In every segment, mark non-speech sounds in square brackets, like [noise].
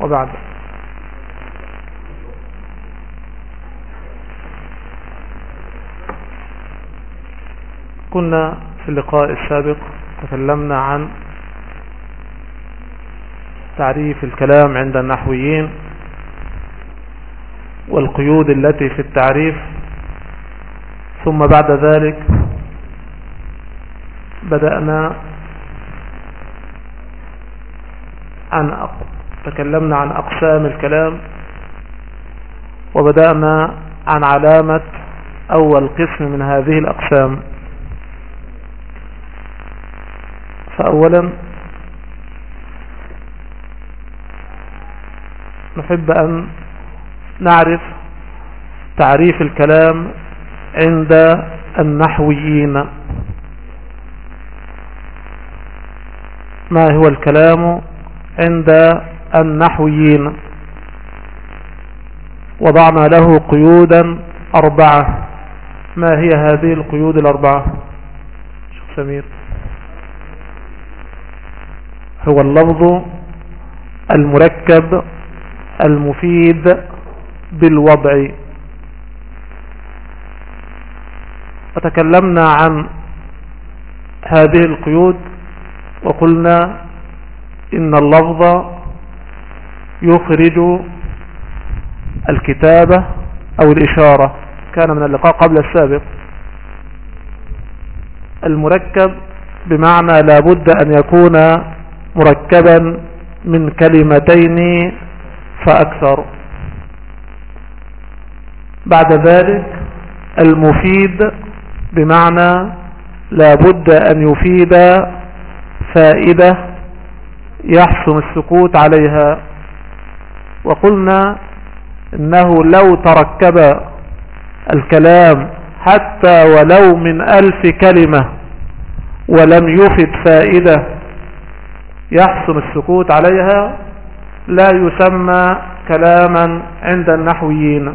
وبعد. كنا في اللقاء السابق تكلمنا عن تعريف الكلام عند النحويين والقيود التي في التعريف ثم بعد ذلك بدأنا عن تكلمنا عن أقسام الكلام وبدأنا عن علامة أول قسم من هذه الأقسام. فأولا نحب أن نعرف تعريف الكلام عند النحويين. ما هو الكلام عند النحويين وضعنا له قيودا أربعة ما هي هذه القيود الأربعة؟ شيخ سمير. هو اللفظ المركب المفيد بالوضع. وتكلمنا عن هذه القيود وقلنا إن اللفظ يخرج الكتابة أو الإشارة. كان من اللقاء قبل السابق. المركب بمعنى لابد أن يكون مركبا من كلمتين فأكثر. بعد ذلك المفيد بمعنى لابد أن يفيد فائدة يحسن السكوت عليها. وقلنا إنه لو تركب الكلام حتى ولو من ألف كلمة ولم يفد فائدة يحسن السكوت عليها لا يسمى كلاما عند النحويين.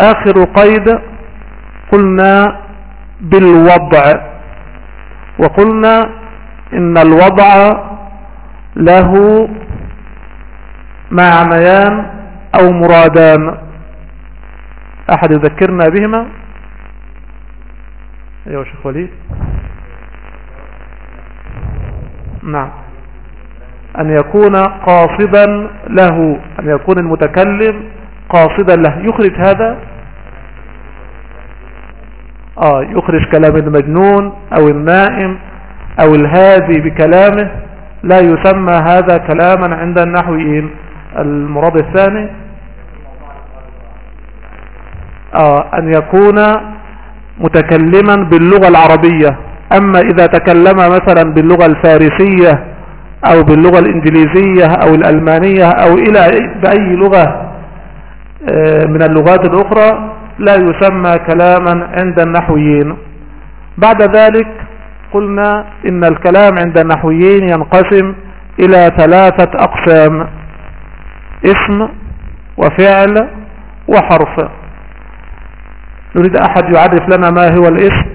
آخر قيد قلنا بالوضع وقلنا إن الوضع له معنيان أو مرادان. أحد يذكرنا بهما؟ أيوه شيخ وليد. نعم. أن يكون قاصدا له أن يكون المتكلم قاصدا له. يخرج هذا؟ آه يخرج كلام المجنون أو النائم أو الهادي بكلامه. لا يسمى هذا كلاما عند النحويين. المراد الثاني؟ آه أن يكون متكلما باللغة العربية. أما إذا تكلم مثلا باللغة الفارسية أو باللغة الإنجليزية أو الألمانية أو إلى بأي لغة من اللغات الأخرى لا يسمى كلاما عند النحويين. بعد ذلك قلنا إن الكلام عند النحويين ينقسم إلى ثلاثة أقسام. اسم وفعل وحرف. نريد أحد يعرف لنا ما هو الاسم؟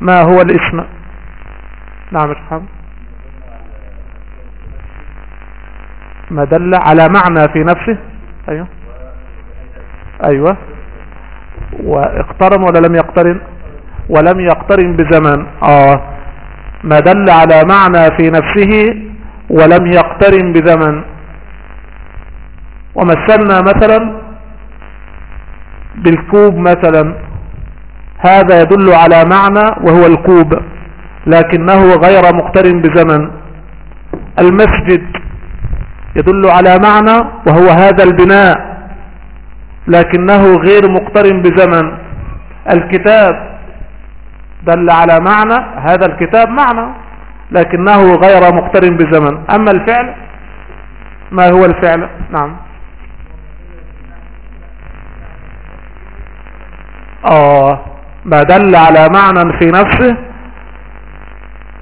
ما هو الاسم؟ نعم افهم ما دل على معنى في نفسه؟ أيوه. أيوه. واقترن ولا لم يقترن؟ ولم يقترن بزمن آه. ما دل على معنى في نفسه ولم يقترن بزمن ومثلنا مثلا بالكوب مثلا. هذا يدل على معنى وهو الكوب لكنه غير مقترن بزمن. المسجد يدل على معنى وهو هذا البناء لكنه غير مقترن بزمن. الكتاب دل على معنى هذا الكتاب معنى لكنه غير مقترن بزمن. أما الفعل ما هو الفعل؟ نعم. آه ما دل على معنى في نفسه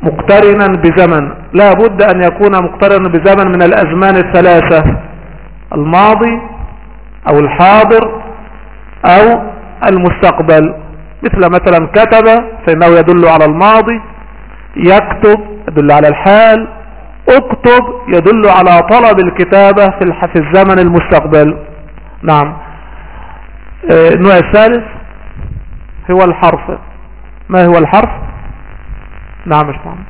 مقترنا بزمن. لا بد أن يكون مقترنا بزمن من الأزمان الثلاثة الماضي أو الحاضر أو المستقبل. مثل مثلا كتب فإنه يدل على الماضي يكتب يدل على الحال اكتب يدل على طلب الكتابة في الزمن المستقبل. نعم. آه، النوع الثالث هو الحرف. ما هو الحرف؟ نعم مش معنى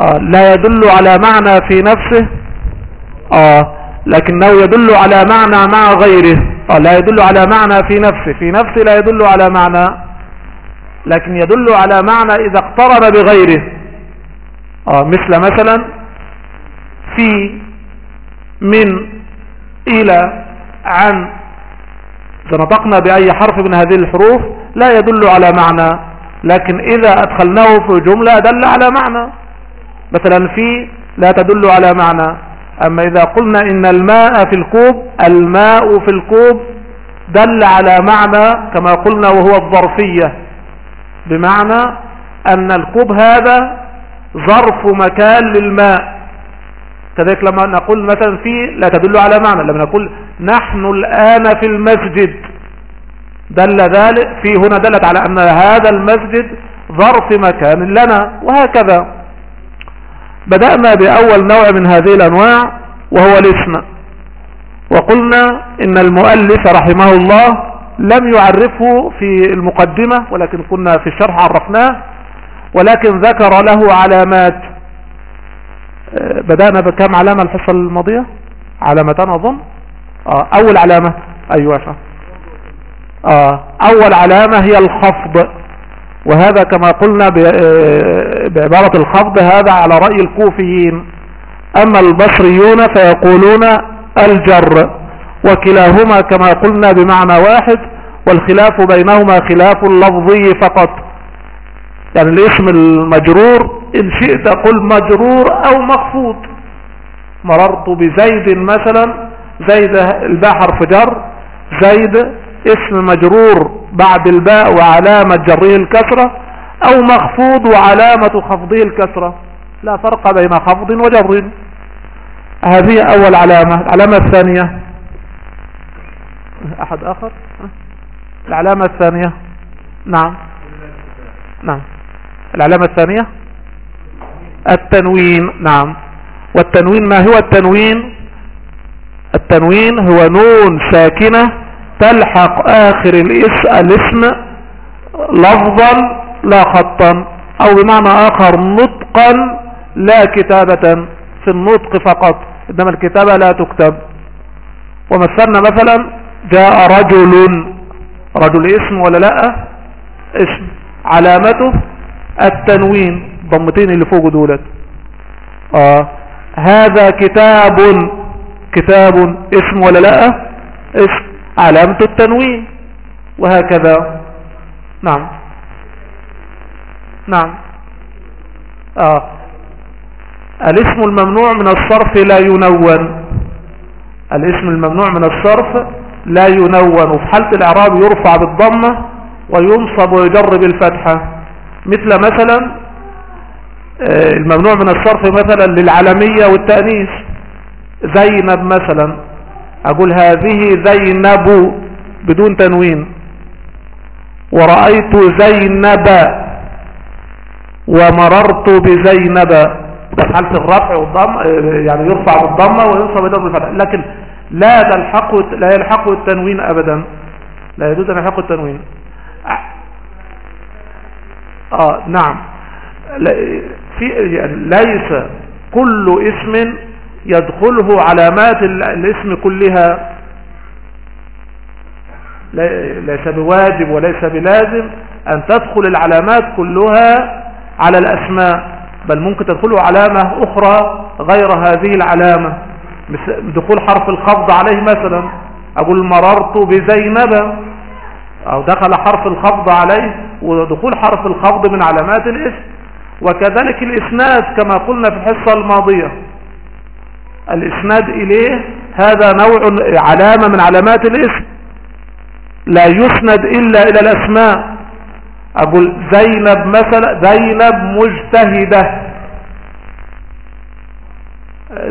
آه لا يدل على معنى في نفسه. آه لكنه يدل على معنى مع غيره. آه لا يدل على معنى في نفسه. في نفسه لا يدل على معنى لكن يدل على معنى إذا اقترن بغيره. آه مثل مثلا في من إلى عن. إذا نطقنا بأي حرف من هذه الحروف لا يدل على معنى لكن إذا أدخلناه في جملة دل على معنى. مثلا في لا تدل على معنى أما إذا قلنا إن الماء في الكوب الماء في الكوب دل على معنى كما قلنا وهو الظرفية. بمعنى أن الكوب هذا ظرف مكان للماء. كذلك لما نقول مثلا في لا تدل على معنى لما نقول نحن الآن في المسجد دل ذلك في هنا دلت على أن هذا المسجد ظرف مكان لنا وهكذا. بدأنا بأول نوع من هذه الأنواع وهو الاسم. وقلنا إن المؤلف رحمه الله لم يعرفه في المقدمة ولكن كنا في الشرح عرفناه ولكن ذكر له علامات. بدأنا بكم علامة الحصة الماضية؟ علامتان أظن. آه أول علامة. شا. آه أول علامة هي الخفض وهذا كما قلنا آه، بعبارة الخفض هذا على رأي الكوفيين. أما البصريون فيقولون الجر وكلاهما كما قلنا بمعنى واحد والخلاف بينهما خلاف اللفظي فقط. يعني الاسم المجرور إن شئت قل مجرور أو مخفوض. مررت بزيد مثلا زيد الباء حرف جر زيد اسم مجرور بعد الباء وعلامة جره الكسرة أو مخفوض وعلامة خفضه الكسرة. لا فرق بين خفض وجر. هذه أول علامة. العلامة الثانية. أحد آخر؟ العلامة الثانية. نعم. نعم. العلامة الثانية؟ التنوين نعم. والتنوين ما هو التنوين؟ التنوين هو نون ساكنة تلحق آخر الاسم لفظا لا خطا أو بمعنى آخر نطقا لا كتابة في النطق فقط إنما الكتابة لا تكتب. ومثلنا مثلا جاء رجل رجل اسم ولا لا؟ اسم. علامته التنوين ضمتين اللي فوق دولت. آه. هذا كتاب كتاب اسم ولا لا؟ اسم علامة التنوين. وهكذا. نعم. نعم. آه. الاسم الممنوع من الصرف لا ينون. الاسم الممنوع من الصرف لا ينون. وفي حالة الإعراب يرفع بالضمة وينصب ويجر بالفتحة مثل مثلا آه، الممنوع من الصرف مثلا للعالمية والتأنيث. زينب مثلا أقول هذه زينب بدون تنوين. ورأيت زينب ومررت بزينب. في حالة الرفع والضم آه، يعني يرفع بالضمة وينصب يدور بالفتح. لكن لا يلحق التنوين أبدا. لا يجوز أن يلحق التنوين. آه نعم. في ليس كل اسم يدخله علامات الاسم كلها. ليس بواجب وليس بلازم أن تدخل العلامات كلها على الأسماء بل ممكن تدخله علامة أخرى غير هذه العلامة. دخول حرف الخفض عليه مثلا. أقول مررت بزينب أو دخل حرف الخفض عليه ودخول حرف الخفض من علامات الاسم وكذلك الإسناد كما قلنا في الحصة الماضية. الإسناد إليه هذا نوع علامة من علامات الاسم لا يسند إلا إلى الأسماء. أقول زينب مثلا زينب مجتهدة.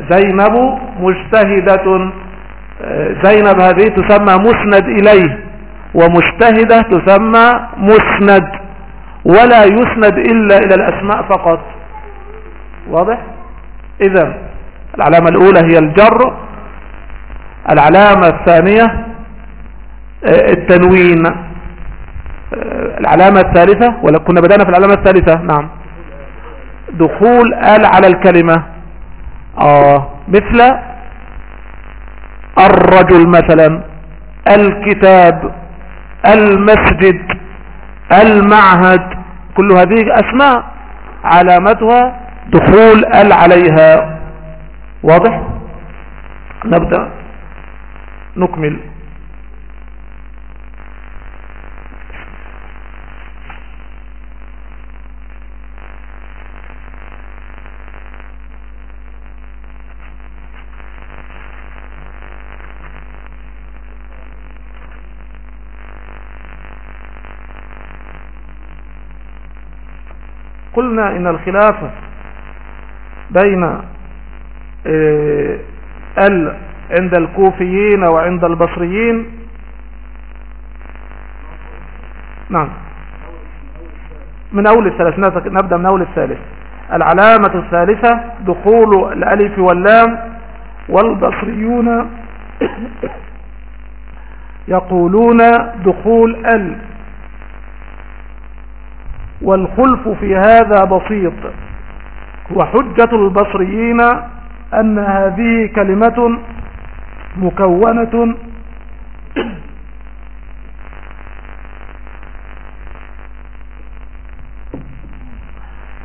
زينب مجتهدة. زينب هذه تسمى مسند إليه. ومجتهدة تسمى مسند ولا يسند إلا إلى الأسماء فقط. واضح؟ إذا العلامة الأولى هي الجر العلامة الثانية آه، التنوين. آه، العلامة الثالثة ولا كنا بدأنا في العلامة الثالثة؟ نعم. دخول ال على الكلمة. آه مثل الرجل مثلا الكتاب. المسجد المعهد كل هذه أسماء علامتها دخول ال عليها. واضح؟ نبدأ. نكمل. قلنا إن الخلافة بين آه، ال عند الكوفيين وعند البصريين. نعم. من أول الثالث نبدأ من أول الثالث. العلامة الثالثة دخول الألف واللام والبصريون [coughs] يقولون دخول ال. والخلف في هذا بسيط. وحجة البصريين أن هذه كلمة مكونة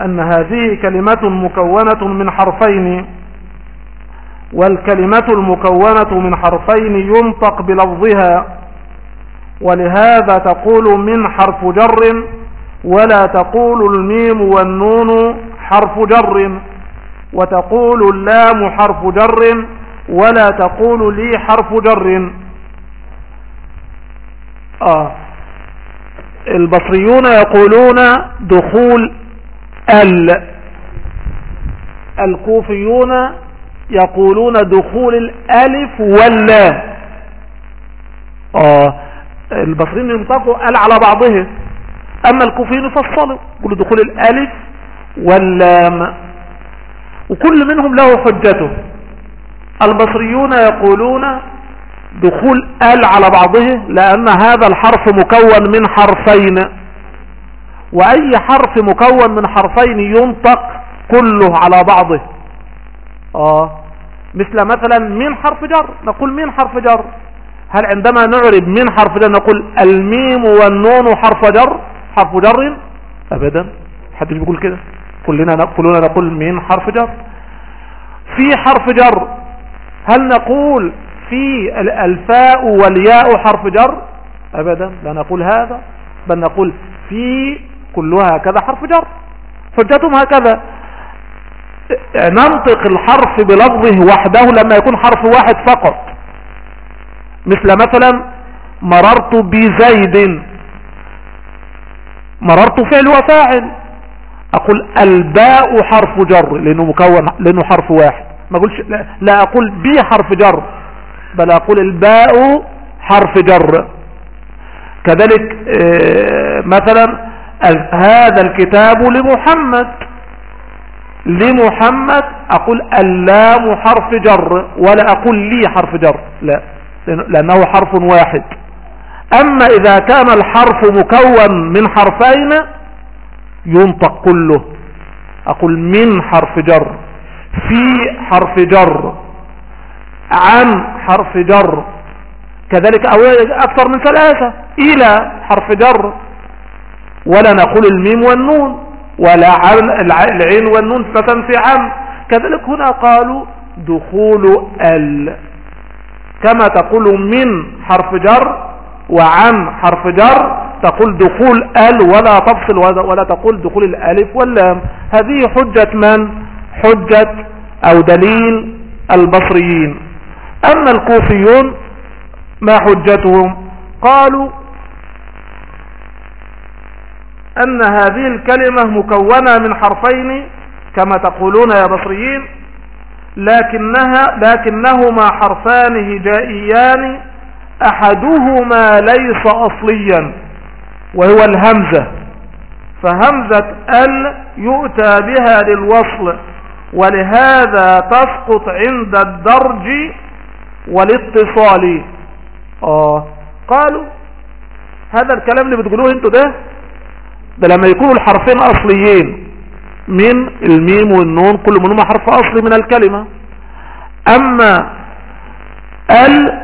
أن هذه كلمة مكونة من حرفين والكلمة المكونة من حرفين ينطق بلفظها ولهذا تقول من حرف جر ولا تقول الميم والنون حرف جر وتقول اللام حرف جر ولا تقول لي حرف جر. آه. البصريون يقولون دخول ال. الكوفيون يقولون دخول الألف واللام. آه. البصريين ينطقوا ال على بعضهم. أما الكوفيين يفصلوا يقولوا دخول الألف واللام. وكل منهم له حجته. البصريون يقولون دخول ال على بعضه لأن هذا الحرف مكون من حرفين. وأي حرف مكون من حرفين ينطق كله على بعضه. آه. مثل مثلا من حرف جر. نقول من حرف جر. هل عندما نعرب من حرف جر نقول الميم والنون حرف جر؟ حرف جر ابدا. حدش بيقول كده. كلنا كلنا نقول من حرف جر. في حرف جر. هل نقول في الفاء والياء حرف جر؟ ابدا. لا نقول هذا. بل نقول في كلها كذا حرف جر. حجتهم هكذا. ننطق الحرف بلفظه وحده لما يكون حرف واحد فقط. مثل مثلا مررت بزيد. مررت فعل وفاعل. أقول الباء حرف جر لأنه مكون لأنه حرف واحد. ما أقولش لا, لا أقول بي حرف جر بل أقول الباء حرف جر. كذلك آه، مثلا هذا الكتاب لمحمد. لمحمد أقول اللام حرف جر ولا أقول لي حرف جر. لا لأنه حرف واحد. أما إذا كان الحرف مكون من حرفين ينطق كله. أقول من حرف جر في حرف جر عن حرف جر. كذلك أكثر من ثلاثة إلى حرف جر. ولا نقول الميم والنون ولا العين والنون فتنفي عن كذلك هنا قالوا دخول ال. كما تقول من حرف جر وعن حرف جر تقول دخول ال ولا تفصل ولا تقول دخول الألف واللام. هذه حجة من؟ حجة أو دليل البصريين. أما الكوفيون ما حجتهم؟ قالوا أن هذه الكلمة مكونة من حرفين كما تقولون يا بصريين لكنها لكنهما حرفان هجائيان أحدهما ليس اصليا وهو الهمزة. فهمزة ال يؤتى بها للوصل ولهذا تسقط عند الدرج والاتصال. آه. قالوا هذا الكلام اللي بتقولوه أنتوا ده ده لما يكونوا الحرفين أصليين من الميم والنون كل منهما حرف أصلي من الكلمة. أما ال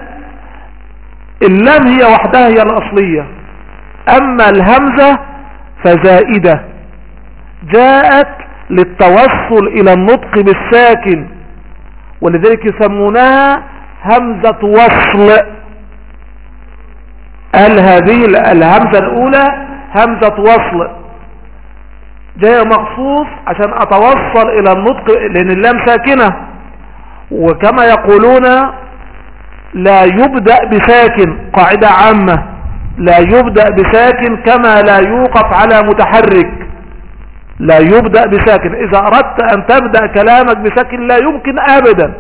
اللام هي وحدها هي الأصلية. أما الهمزة فزائدة. جاءت للتوصل إلى النطق بالساكن ولذلك يسمونها همزة وصل. قال هذه الهمزة الأولى همزة وصل؟ جاء مخصوص عشان أتوصل إلى النطق لأن اللام ساكنة. وكما يقولون لا يبدأ بساكن قاعدة عامة. لا يبدأ بساكن كما لا يوقف على متحرك. لا يبدأ بساكن. إذا أردت أن تبدأ كلامك بساكن لا يمكن ابدا.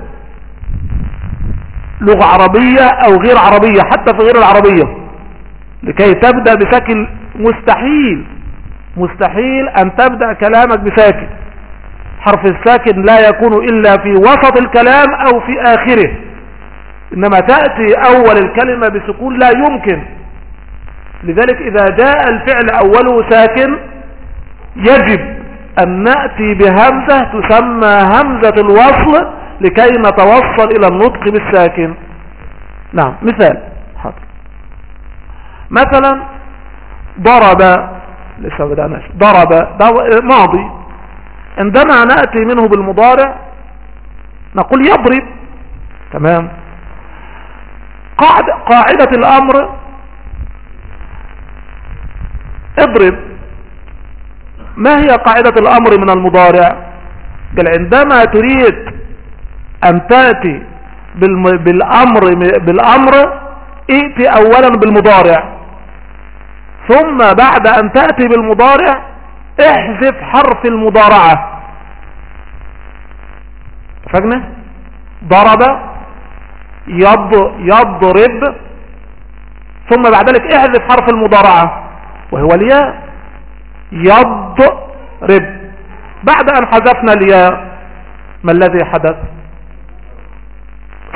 لغة عربية أو غير عربية حتى في غير العربية. لكي تبدأ بساكن مستحيل. مستحيل أن تبدأ كلامك بساكن. حرف الساكن لا يكون إلا في وسط الكلام أو في آخره. إنما تأتي أول الكلمة بسكون لا يمكن. لذلك إذا جاء الفعل اوله ساكن يجب أن نأتي بهمزة تسمى همزة الوصل لكي نتوصل إلى النطق بالساكن. نعم مثال. حاضر. مثلا ضرب لسه بدأناش ضرب ماضي. عندما نأتي منه بالمضارع نقول يضرب. تمام؟ قاعدة, قاعدة الأمر. اضرب. ما هي قاعدة الأمر من المضارع؟ قال عندما تريد أن تأتي بالأمر, بالأمر ائتي أولا بالمضارع. ثم بعد أن تأتي بالمضارع احذف حرف المضارعة. فاهمة ضرب. يضرب ثم بعد ذلك احذف حرف المضارعة وهو الياء. يضرب. بعد أن حذفنا الياء ما الذي حدث؟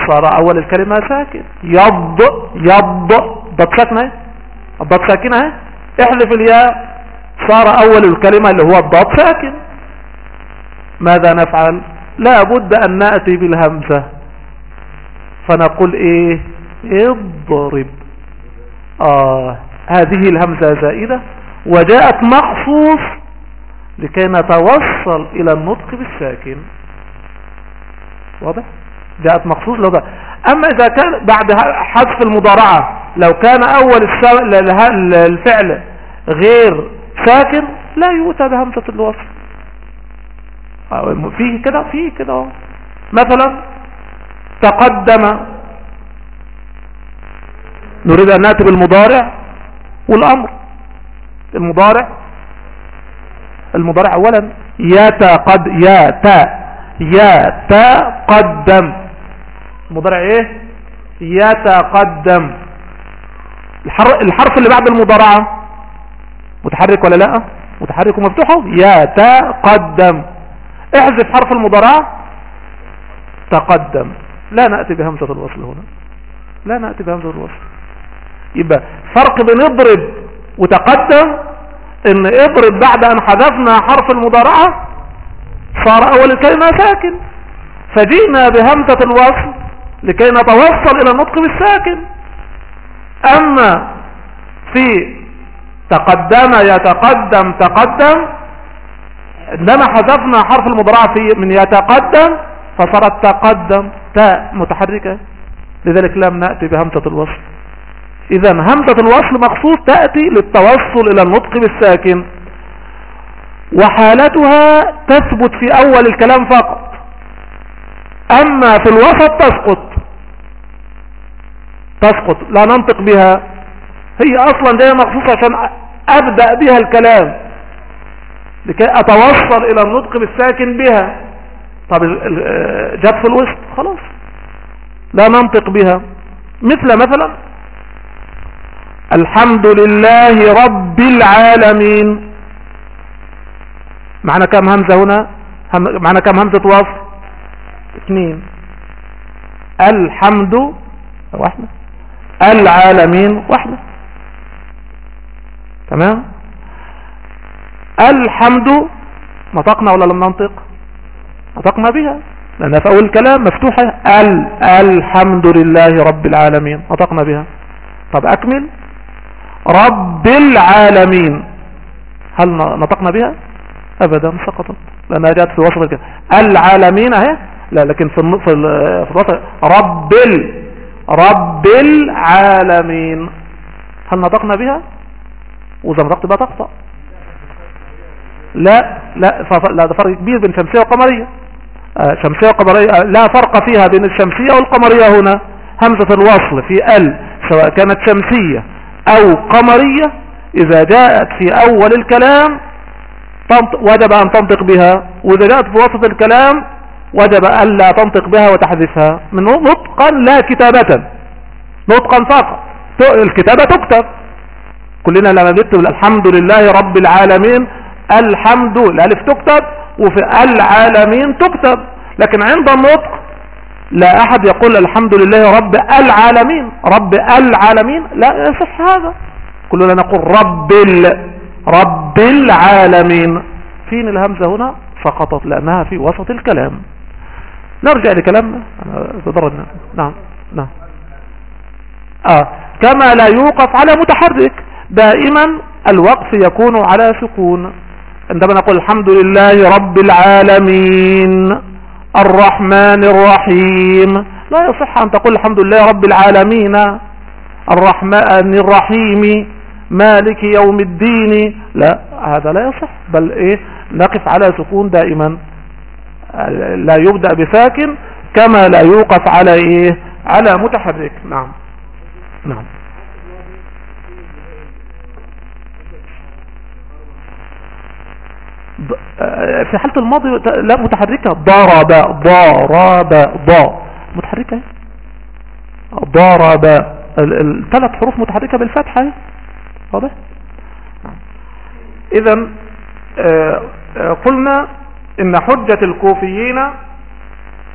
صار أول الكلمة ساكن يض يض. ضد ساكنة الضاد ساكنة احذف الياء. صار أول الكلمة اللي هو الضاد ساكن. ماذا نفعل؟ لا بد أن نأتي بالهمزة. فنقول إيه؟ اضرب. آه هذه الهمزة زائدة وجاءت مخصوص لكي نتوصل إلى النطق بالساكن. واضح؟ جاءت مخصوص لو أما إذا كان بعد حذف المضارعة لو كان أول الفعل غير ساكن لا يؤتى بهمزة الوصل فيه كده فيه كده. مثلا تقدم. نريد أن نأتي بالمضارع والأمر. المضارع. المضارع اولا. يتقد يتا يتقدم المضارع إيه؟ يتقدم الحرف اللي بعد المضارعة متحرك ولا لا؟ متحرك ومفتوحه يتقدم احذف حرف المضارعة تقدم. لا نأتي بهمزة الوصل هنا. لا نأتي بهمزة الوصل. يبقى فرق بين اضرب وتقدم إن اضرب بعد أن حذفنا حرف المضارعة صار أول الكلمة ساكن. فجئنا بهمزة الوصل لكي نتوصل إلى النطق بالساكن. أما في تقدم يتقدم تقدم عندما حذفنا حرف المضارعة في من يتقدم فصارت تقدم تاء متحركة لذلك لم نأتي بهمزة الوصل. إذا همزة الوصل مخصوص تأتي للتوصل إلى النطق بالساكن وحالتها تثبت في أول الكلام فقط. أما في الوسط تسقط. تسقط لا ننطق بها. هي أصلا جاية مخصوصة عشان أبدأ بها الكلام لكي أتوصل إلى النطق بالساكن بها. طب جت في الوسط خلاص. لا ننطق بها. مثل مثلا الحمد لله رب العالمين. معنى كم همزة هنا؟ معنى كم همزة وصف اثنين. الحمد واحدة. العالمين واحدة. تمام؟ الحمد نطقنا ولا لم ننطق؟ نطقنا بها لأنها في أول الكلام مفتوحة ال الحمد لله رب العالمين نطقنا بها. طب أكمل. رب العالمين. هل نطقنا بها؟ أبدا سقطت لأنها جاءت في وسط الكلام العالمين أهي. لا لكن في في الوسط رب ال رب العالمين. هل نطقنا بها؟ وإذا نطقت بها تخطأ لا لا لا ده فرق كبير بين شمسية وقمرية. شمسية وقمرية آه، لا فرق فيها بين الشمسية والقمرية هنا. همزة الوصل في ال سواء كانت شمسية أو قمرية إذا جاءت في أول الكلام وجب أن تنطق بها. وإذا جاءت في وسط الكلام وجب الا تنطق بها وتحذفها. من نطقا لا كتابة. نطقا فقط. الكتابة تكتب. كلنا لما نكتب الحمد لله رب العالمين. الحمد الألف تكتب. وفي العالمين تكتب. لكن عند النطق لا أحد يقول الحمد لله رب العالمين. رب العالمين لا يصح هذا. كلنا نقول رب ال رب العالمين. فين الهمزة هنا؟ سقطت لأنها في وسط الكلام. نرجع لكلامنا تضررنا. نعم. نعم. آه. كما لا يوقف على متحرك. دائما الوقف يكون على سكون. عندما نقول الحمد لله رب العالمين الرحمن الرحيم. لا يصح أن تقول الحمد لله رب العالمين الرحمن الرحيم مالك يوم الدين. لا هذا لا يصح بل إيه نقف على سكون دائما. لا يبدأ بساكن كما لا يوقف على إيه على متحرك. نعم. نعم. في حالة الماضي لا متحركة. ضرب ضرب ضا متحركة؟ ضرب. الثلاث حروف متحركة بالفتحة. واضح؟ اذا آه، آه، قلنا إن حجة الكوفيين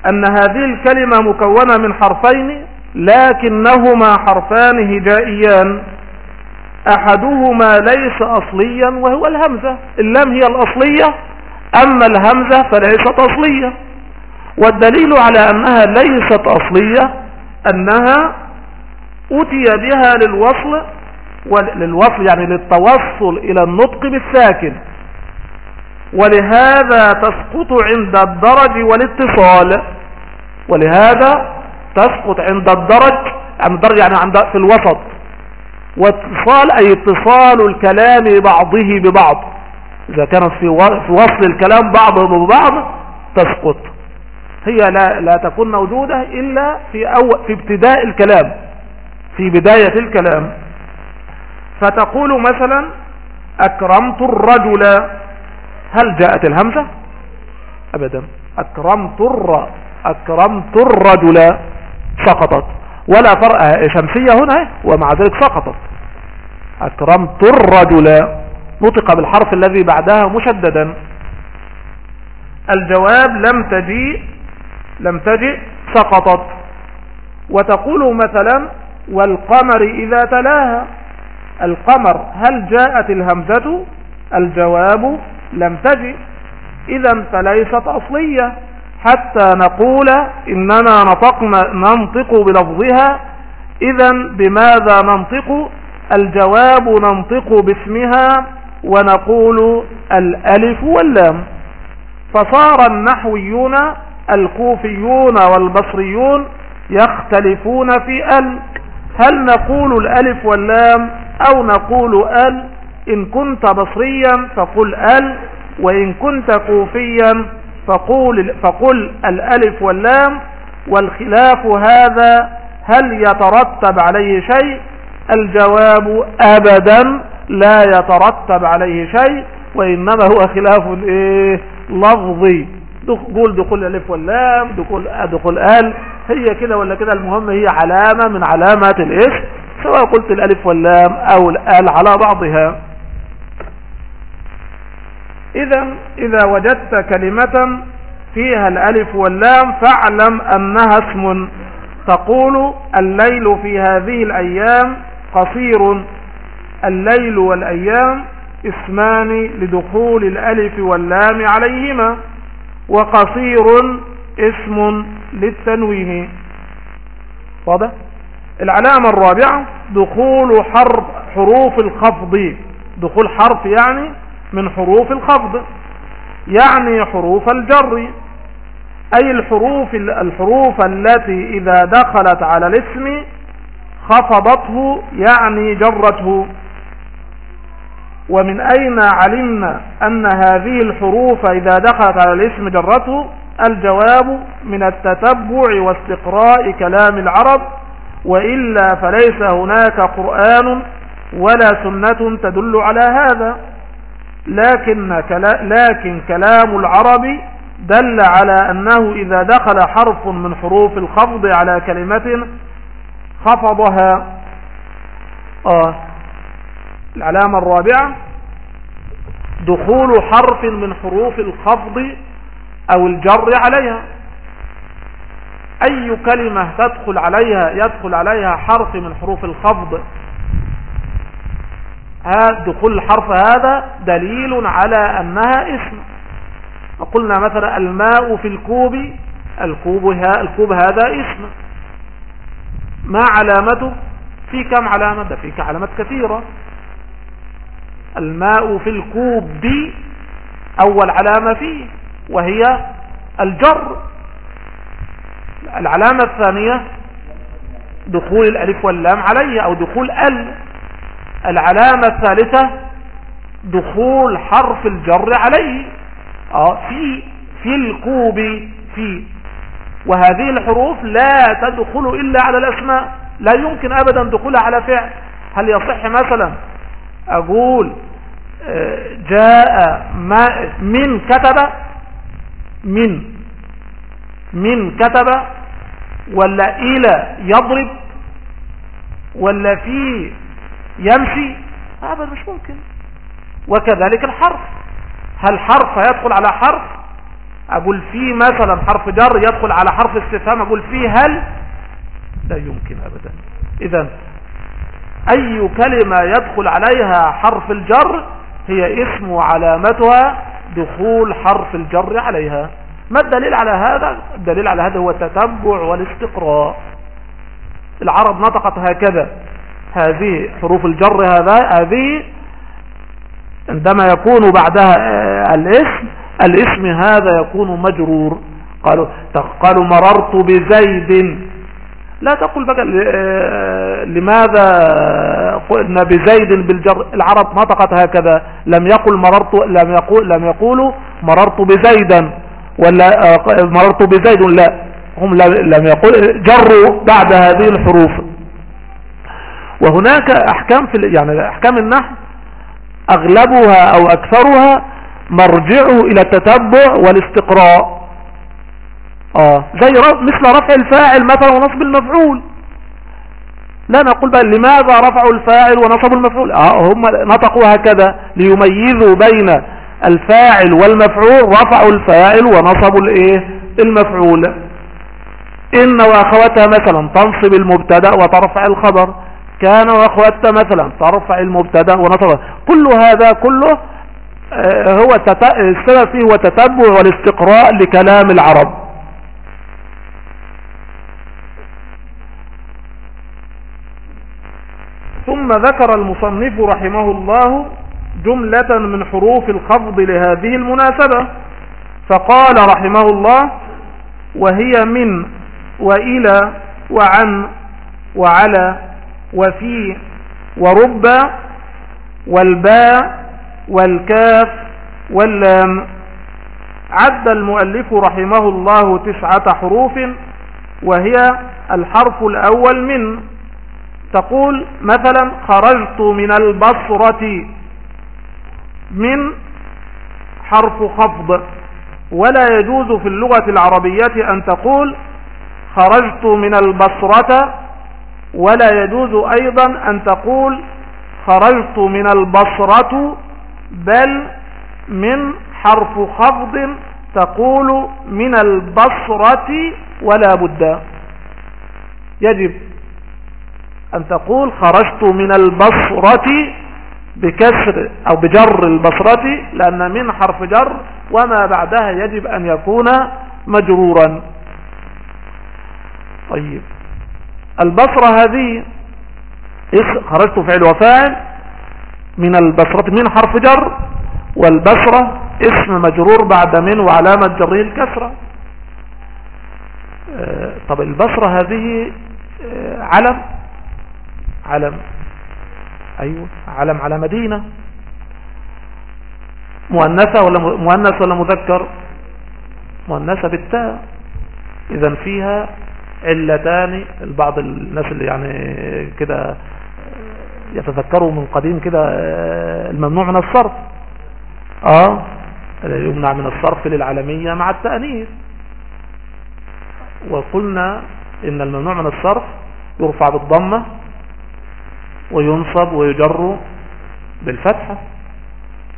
أن هذه الكلمة مكونة من حرفين لكنهما حرفان هجائيان. أحدهما ليس أصليا وهو الهمزة. اللام هي الأصلية أما الهمزة فليست أصلية. والدليل على أنها ليست أصلية أنها اتي بها للوصل للوصل يعني للتوصل إلى النطق بالساكن. ولهذا تسقط عند الدرج والاتصال. ولهذا تسقط عند الدرج عند الدرج يعني عند في الوسط. واتصال أي اتصال الكلام بعضه ببعض. إذا كانت في وصل الكلام بعضه ببعض تسقط. هي لا, لا تكون موجودة إلا في, أو في ابتداء الكلام في بداية الكلام. فتقول مثلا أكرمت الرجل. هل جاءت الهمزة؟ أبدا. أكرمت الر أكرمت الرجل. سقطت. ولا فرق شمسية هنا ومع ذلك سقطت. أكرمت الرجل. نطق بالحرف الذي بعدها مشددا. الجواب لم تجيء لم تجئ سقطت. وتقول مثلا والقمر إذا تلاها. القمر هل جاءت الهمزة؟ الجواب لم تجئ إذا فليست أصلية. حتى نقول إننا نطقنا ننطق بلفظها. إذا بماذا ننطق؟ الجواب ننطق باسمها ونقول الألف واللام. فصار النحويون الكوفيون والبصريون يختلفون في ال. هل نقول الألف واللام أو نقول ال؟ إن كنت بصريا فقل ال وإن كنت كوفيا فقول, فقل الألف واللام. والخلاف هذا هل يترتب عليه شيء؟ الجواب أبدا لا يترتب عليه شيء وإنما هو خلاف الإيه؟ لفظي. قول دخول الألف واللام دخول دخول آل. هي كده ولا كده؟ المهم هي علامة من علامات الاسم سواء قلت الألف واللام أو الآل على بعضها. إذا إذا وجدت كلمة فيها الألف واللام فاعلم أنها اسم. تقول الليل في هذه الأيام قصير الليل والأيام اسمان لدخول الألف واللام عليهما وقصير اسم للتنوين واضح؟ العلامة الرابعة دخول حرف حروف الخفض. دخول حرف يعني من حروف الخفض. يعني حروف الجر. أي الحروف الحروف التي إذا دخلت على الاسم خفضته يعني جرته. ومن أين علمنا أن هذه الحروف إذا دخلت على الاسم جرته؟ الجواب من التتبع واستقراء كلام العرب وإلا فليس هناك قرآن ولا سنة تدل على هذا. لكن, لكن كلام العرب دل على أنه إذا دخل حرف من حروف الخفض على كلمة خفضها آه العلامة الرابعة دخول حرف من حروف الخفض أو الجر عليها. أي كلمة تدخل عليها يدخل عليها حرف من حروف الخفض دخول الحرف هذا دليل على أنها اسم. قلنا مثلا الماء في الكوب الكوب, الكوب هذا اسم. ما علامته؟ في كم علامة؟ ده في علامات كثيرة. الماء في الكوب أول علامة فيه وهي الجر. العلامة الثانية دخول الألف واللام عليه أو دخول ال. العلامة الثالثة دخول حرف الجر عليه آه في في الكوب في وهذه الحروف لا تدخل إلا على الأسماء لا يمكن أبدا دخولها على فعل. هل يصح مثلا أقول آه، جاء ما من كتب؟ من. من كتب ولا إلى يضرب ولا في يمشي؟ هذا مش ممكن. وكذلك الحرف. هل حرف يدخل على حرف؟ أقول في مثلا حرف جر يدخل على حرف استفهام أقول في هل؟ لا يمكن ابدا. اذا أي كلمة يدخل عليها حرف الجر هي اسم وعلامتها دخول حرف الجر عليها. ما الدليل على هذا؟ الدليل على هذا هو التتبع والاستقراء. العرب نطقت هكذا. هذه حروف الجر هذا هذه عندما يكون بعدها آه، الاسم الاسم هذا يكون مجرور. قالوا قالوا مررت بزيد. لا تقول بقى آه، لماذا قلنا بزيد بالجر؟ العرب نطقت هكذا. لم يقل مررت لم يقول لم يقولوا مررت بزيدا. ولا آه، مررت بزيد لا. هم لم يقول جروا بعد هذه الحروف. وهناك أحكام في يعني أحكام النحو أغلبها أو أكثرها مرجعه إلى التتبع والاستقراء. آه. زي مثل رفع الفاعل مثلا ونصب المفعول. لا نقول بقى لماذا رفعوا الفاعل ونصبوا المفعول؟ آه هم نطقوا هكذا. ليميزوا بين الفاعل والمفعول. رفعوا الفاعل ونصبوا الإيه؟ المفعول. إن واخواتها مثلا تنصب المبتدأ وترفع الخبر. كان واخواتها مثلا ترفع المبتدأ ونصب كل هذا كله هو السبب فيه هو تتبع والاستقراء لكلام العرب. ثم ذكر المصنف رحمه الله جملة من حروف الخفض لهذه المناسبة. فقال رحمه الله وهي من وإلى وعن وعلى وفي ورب والباء والكاف واللام. عد المؤلف رحمه الله تسعة حروف وهي الحرف الأول من. تقول مثلا خرجت من البصرة. من حرف خفض. ولا يجوز في اللغة العربية أن تقول خرجت من البصرة. ولا يجوز أيضا أن تقول خرجت من البصرة. بل من حرف خفض تقول من البصرة ولا بد. يجب أن تقول خرجت من البصرة بكسر أو بجر البصرة لأن من حرف جر وما بعدها يجب أن يكون مجرورا. طيب. البصرة هذه خرجت فعل وفاعل من البصرة من حرف جر والبصرة اسم مجرور بعد من وعلامة جره الكسرة. آه، طب البصرة هذه آه، علم علم أيوه علم على مدينة. مؤنثة ولا مؤنث ولا مذكر؟ مؤنثة بالتاء. اذا فيها علتان البعض الناس اللي يعني كده يتذكروا من قديم كده آه، الممنوع من الصرف. آه يمنع من الصرف للعالمية مع التأنيث. وقلنا إن الممنوع من الصرف يرفع بالضمة وينصب ويجر بالفتحة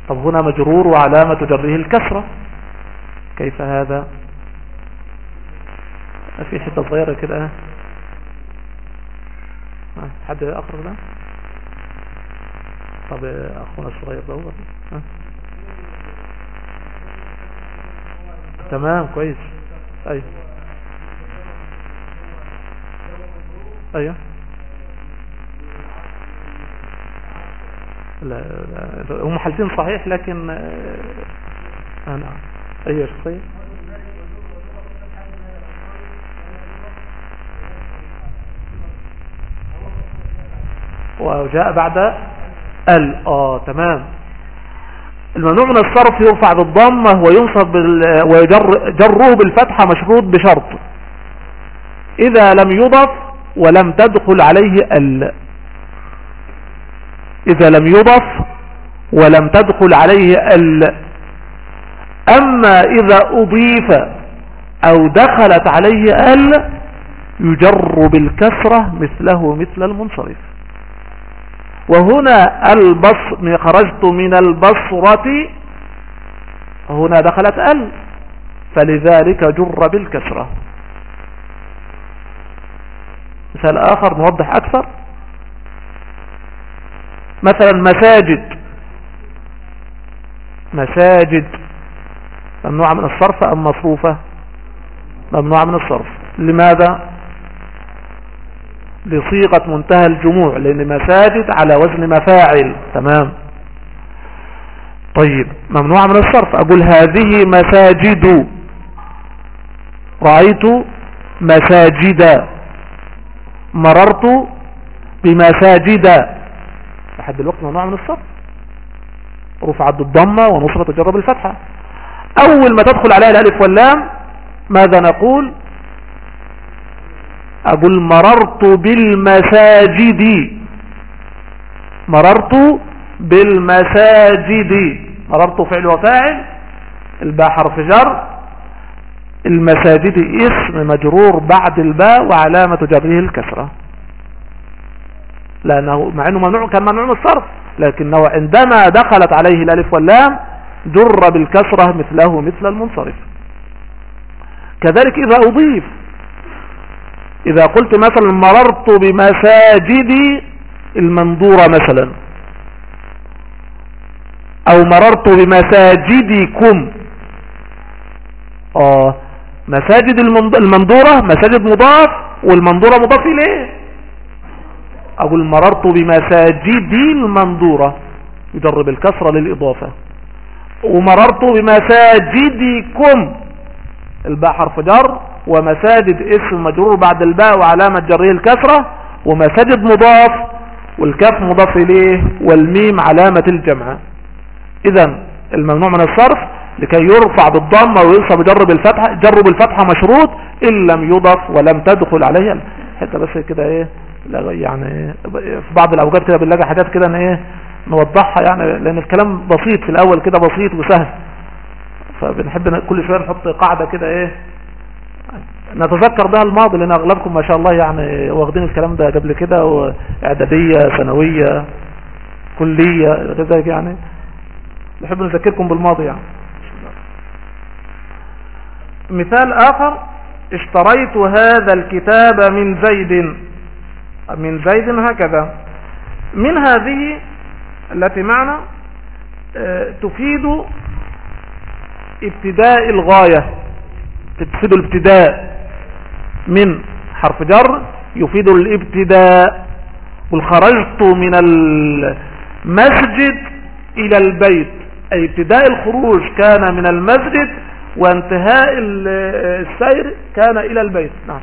طب هنا مجرور وعلامة جره الكسرة. كيف هذا؟ في حتة صغيرة كده. حد أقرب ده طب أخونا الصغير ده تمام كويس. أيوه أيوه. لا, لا هم حالتين صحيح لكن أنا أي شخصية وجاء بعد ال آه تمام. الممنوع من الصرف يرفع بالضمة وينصب بال... ويجر جره بالفتحة مشروط بشرط. إذا لم يضف ولم تدخل عليه ال. إذا لم يضف ولم تدخل عليه ال. أما إذا أضيف أو دخلت عليه ال يجر بالكسرة مثله مثل المنصرف. وهنا البصر خرجت من البصرة هنا دخلت ال فلذلك جر بالكسرة. مثال آخر نوضح أكثر. مثلا مساجد. مساجد ممنوعة من الصرف أم مصروفة؟ ممنوعة من الصرف. لماذا؟ بصيغة منتهى الجموع لأن مساجد على وزن مفاعل تمام؟ طيب ممنوع من الصرف. أقول هذه مساجد. رأيت مساجد. مررت بمساجد. لحد الوقت ممنوع من الصرف. رفعت بالضمة ونصرة تجرب الفتحة. أول ما تدخل عليها الألف واللام ماذا نقول؟ أقول مررت بالمساجد. مررت بالمساجد. مررت فعل وفاعل. الباء حرف جر. المساجد اسم مجرور بعد الباء وعلامة جره الكسرة. لأنه مع أنه ممنوع كان ممنوع من الصرف. لكنه عندما دخلت عليه الألف واللام جر بالكسرة مثله مثل المنصرف. كذلك إذا أضيف إذا قلت مثلا مررت بمساجد المنظورة مثلا أو مررت بمساجدكم. آه مساجد المنظورة مساجد مضاف والمنظورة مضاف إليه. أقول مررت بمساجد المنظورة يجرب الكسرة للإضافة. ومررت بمساجدكم الباء حرف جر. ومساجد اسم مجرور بعد الباء وعلامة جره الكسرة ومساجد مضاف والكاف مضاف إليه والميم علامة الجمع. إذا الممنوع من الصرف لكي يرفع بالضمة وينصب جر بالفتحة جر بالفتحة مشروط إن لم يضف ولم تدخل عليه حتى بس كده إيه يعني في بعض الأوقات كده بنلاقي حاجات كده إن إيه نوضحها يعني لأن الكلام بسيط في الأول كده بسيط وسهل. فبنحب كل شوية نحط قاعدة كده إيه نتذكر بها الماضي لأن أغلبكم ما شاء الله يعني واخدين الكلام ده قبل كده وإعدادية ثانوية كلية كذلك يعني. نحب نذكركم بالماضي يعني. مثال آخر اشتريت هذا الكتاب من زيد. من زيد هكذا. من هذه التي معنا آه، تفيد ابتداء الغاية تفيد الابتداء. من حرف جر يفيد الابتداء. قل خرجت من المسجد إلى البيت. أي ابتداء الخروج كان من المسجد وانتهاء السير كان إلى البيت. نعم.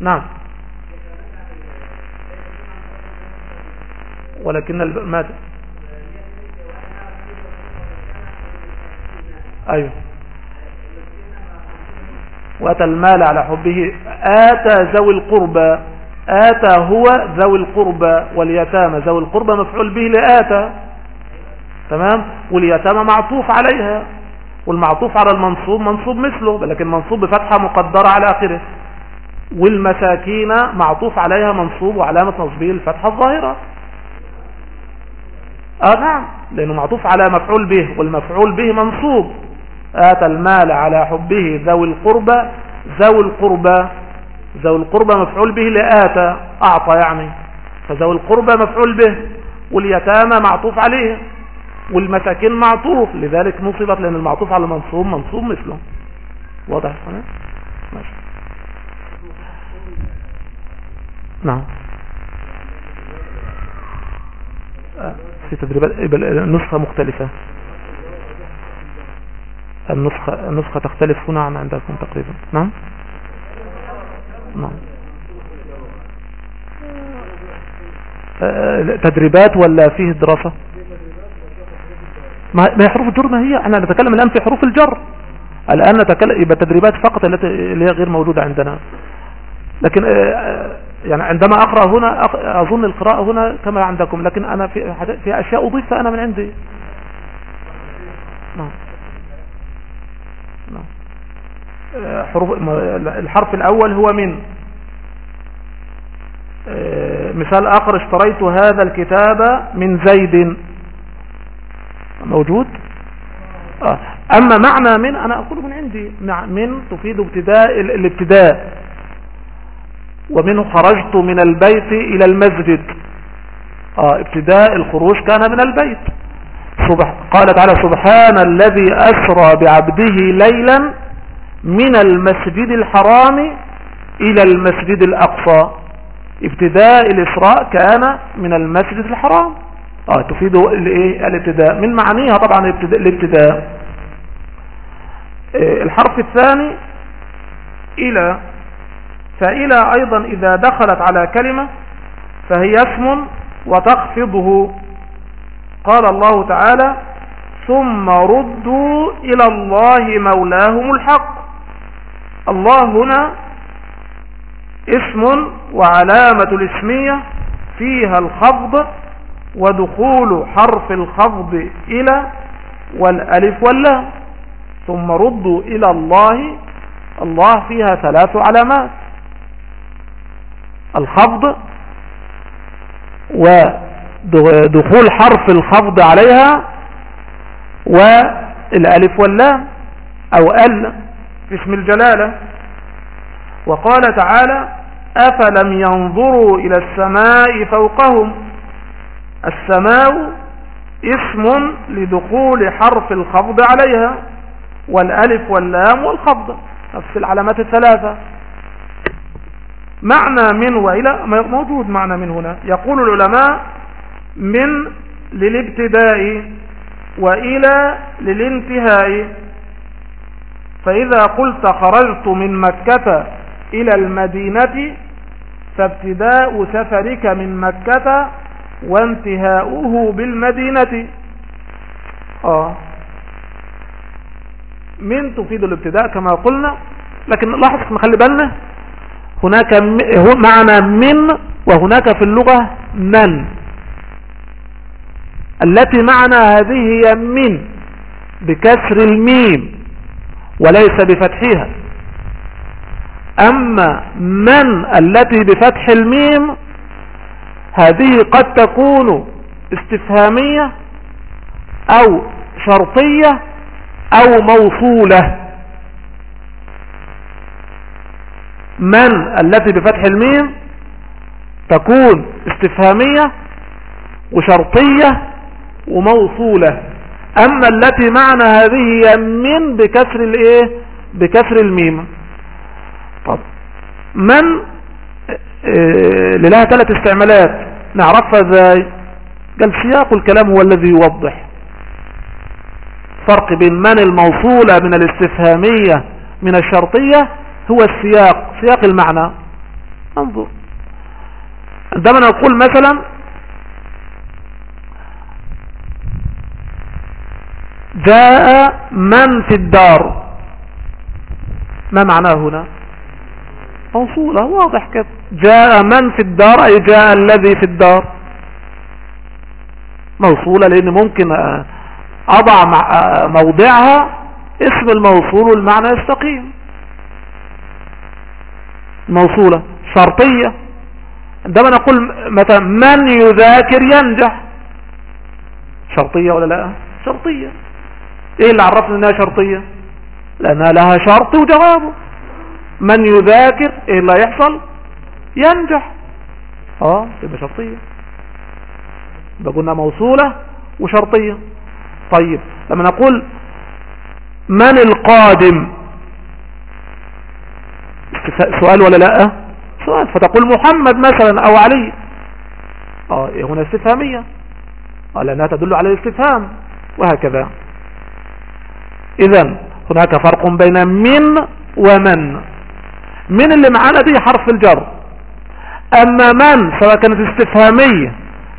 نعم. ولكن ماذا أيوه. وأتى المال على حبه. آتى ذوي القربى. آتى هو ذوي القربى واليتامى. ذوي القربى مفعول به لاتى تمام؟ واليتامى معطوف عليها. والمعطوف على المنصوب منصوب مثله لكن منصوب بفتحة مقدرة على آخره. والمساكين معطوف عليها منصوب وعلامة نصبه الفتحة الظاهرة. آه نعم. لأنه معطوف على مفعول به والمفعول به منصوب. آتى المال على حبه ذوي القربى ذوي القربى ذوي القربى مفعول به لآتى أعطى يعني. فذوي القربى مفعول به واليتامى معطوف عليه والمساكين معطوف لذلك نصبت لأن المعطوف على المنصوب منصوب مثله. واضح؟ ماشي. نعم. آه، في تدريبات النسخة مختلفة. النسخة, النسخة تختلف هنا عن عندكم تقريبا. نعم؟ نعم. آه، تدريبات ولا فيه دراسة؟ ما هي حروف الجر ما هي؟ إحنا نتكلم الآن في حروف الجر. الآن نتكلم يبقى تدريبات فقط التي هي غير موجودة عندنا. لكن آه، يعني عندما أقرأ هنا أظن القراءة هنا كما عندكم لكن أنا في, في أشياء أضيفها أنا من عندي. نعم. حروف الحرف الأول هو من. آه، مثال آخر اشتريت هذا الكتاب من زيد. موجود؟ آه. أما معنى من أنا أقول من عندي. من تفيد ابتداء الابتداء. ومنه خرجت من البيت إلى المسجد. آه ابتداء الخروج كان من البيت. قال تعالى سبحان الذي أسرى بعبده ليلا من المسجد الحرام إلى المسجد الأقصى. ابتداء الإسراء كان من المسجد الحرام. آه تفيد الابتداء. من معانيها طبعا الابتداء. آه، الحرف الثاني إلى فإلى أيضا إذا دخلت على كلمة فهي اسم وتخفضه. قال الله تعالى ثم ردوا إلى الله مولاهم الحق. الله هنا اسم وعلامة الاسمية فيها الخفض ودخول حرف الخفض إلى والألف واللام ثم ردوا إلى الله الله فيها ثلاث علامات الخفض ودخول حرف الخفض عليها والألف واللام ال في اسم الجلالة. وقال تعالى افلم ينظروا إلى السماء فوقهم؟ السماء اسم لدخول حرف الخفض عليها والألف واللام والخفض. نفس العلامات الثلاثة. معنى من وإلى موجود معنى من هنا. يقول العلماء من للابتداء وإلى للانتهاء. فإذا قلت خرجت من مكة إلى المدينة فابتداء سفرك من مكة وانتهاؤه بالمدينة. آه. من تفيد الابتداء كما قلنا لكن لاحظ نخلي بالنا هناك معنى من وهناك في اللغة من. التي معنى هذه هي من بكسر الميم. وليس بفتحها. أما من التي بفتح الميم هذه قد تكون استفهامية أو شرطية أو موصولة. من التي بفتح الميم تكون استفهامية وشرطية وموصولة. أما التي معنى هذه هي من بكسر الإيه؟ بكسر الميم. طب من آه، لها ثلاث استعمالات. نعرفها إزاي؟ قال سياق الكلام هو الذي يوضح فرق بين من الموصولة من الاستفهامية من الشرطية هو السياق سياق المعنى. انظر. عندما نقول مثلا جاء من في الدار. ما معناه هنا؟ موصولة واضح كده. جاء من في الدار أي جاء الذي في الدار. موصولة لأن ممكن أضع موضعها اسم الموصول والمعنى يستقيم. موصولة شرطية. عندما نقول مثلا من يذاكر ينجح. شرطية ولا لا؟ شرطية. إيه اللي عرفنا إنها شرطية؟ لأنها لها شرط وجوابه. من يذاكر إيه اللي يحصل ينجح. آه تبقى شرطية. قلنا موصولة وشرطية. طيب لما نقول من القادم؟ سؤال ولا لأ؟ سؤال. فتقول محمد مثلا أو علي. آه هنا استفهامية؟ آه لأنها تدل على الاستفهام. وهكذا. اذا هناك فرق بين من ومن. من اللي معانا دي حرف الجر. أما من سواء كانت استفهامية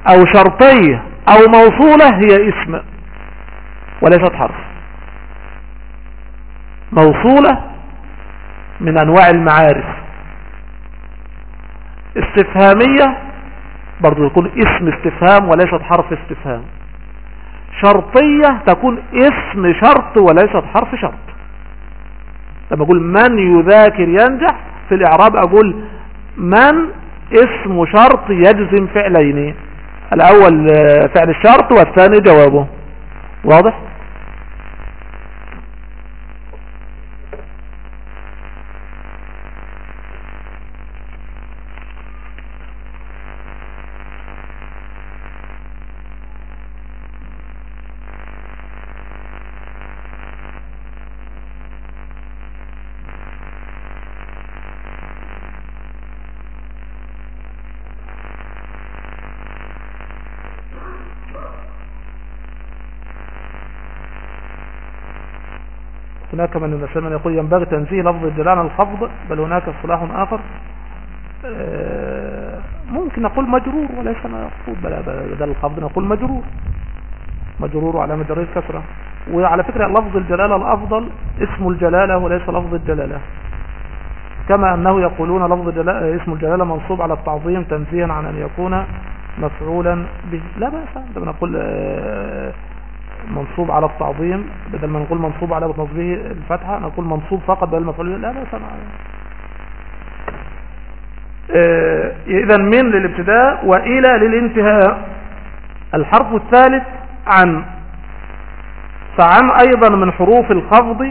أو شرطية أو موصولة هي اسم وليست حرف. موصولة من أنواع المعارف. استفهامية برضو يكون اسم استفهام وليست حرف استفهام. شرطية تكون اسم شرط وليست حرف شرط. لما أقول من يذاكر ينجح في الإعراب أقول من اسم شرط يجزم فعلين. الأول فعل الشرط والثاني جوابه. واضح؟ هناك من من يقول ينبغي تنزيه لفظ الجلال عن الخفض بل هناك اصطلاح آخر. آه، ممكن نقول مجرور وليس مخفوض بل بدل الخفض نقول مجرور. مجرور على مجرور الكسرة وعلى فكرة لفظ الجلالة الأفضل اسم الجلالة وليس لفظ الجلالة كما أنه يقولون لفظ الجلالة اسم الجلالة منصوب على التعظيم تنزيها عن أن يكون مفعولا به. لا بأس عندما نقول آه، منصوب على التعظيم بدل ما نقول منصوب على تصبيه الفتحة نقول منصوب فقط بدل المفعول لا لا سمع آه اذا من للابتداء وإلى للانتهاء. الحرف الثالث عن. فعن أيضا من حروف الخفض.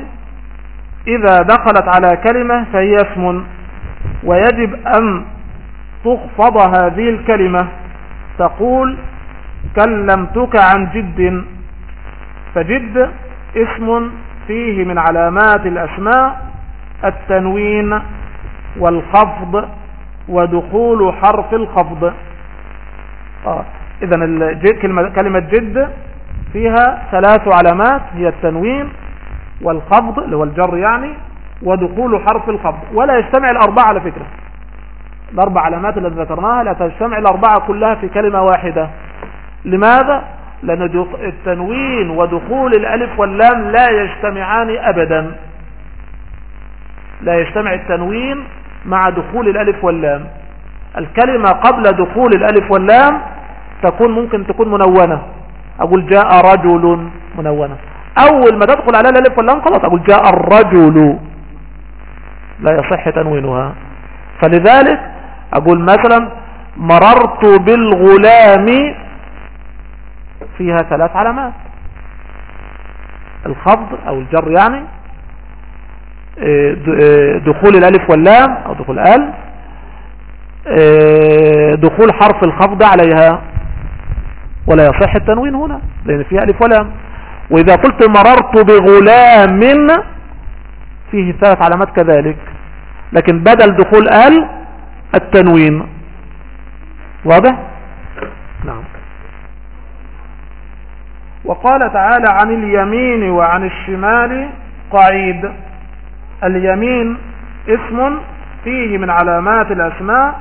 إذا دخلت على كلمة فهي اسم. ويجب أن تخفض هذه الكلمة. تقول كلمتك عن جد. فجد اسم فيه من علامات الأسماء التنوين والخفض ودخول حرف الخفض آه. إذا كلمة جد فيها ثلاث علامات هي التنوين والخفض اللي هو الجر يعني ودخول حرف الخفض ولا يجتمع الأربعة على فكرة الأربع علامات التي ذكرناها لا تجتمع الأربعة كلها في كلمة واحدة لماذا؟ لأن التنوين ودخول الألف واللام لا يجتمعان أبدا. لا يجتمع التنوين مع دخول الألف واللام. الكلمة قبل دخول الألف واللام تكون ممكن تكون منونة. أقول جاء رجل منونة. أول ما تدخل عليها الألف واللام خلاص أقول جاء الرجل. لا يصح تنوينها. فلذلك أقول مثلا مررت بالغلام فيها ثلاث علامات. الخفض أو الجر يعني آه، آه، دخول الألف واللام أو دخول ال آه، دخول حرف الخفض عليها. ولا يصح التنوين هنا لأن فيها ألف ولام. وإذا قلت مررت بغلام فيه ثلاث علامات كذلك. لكن بدل دخول ال التنوين. واضح؟ وقال تعالى عن اليمين وعن الشمال قعيد. اليمين اسم فيه من علامات الأسماء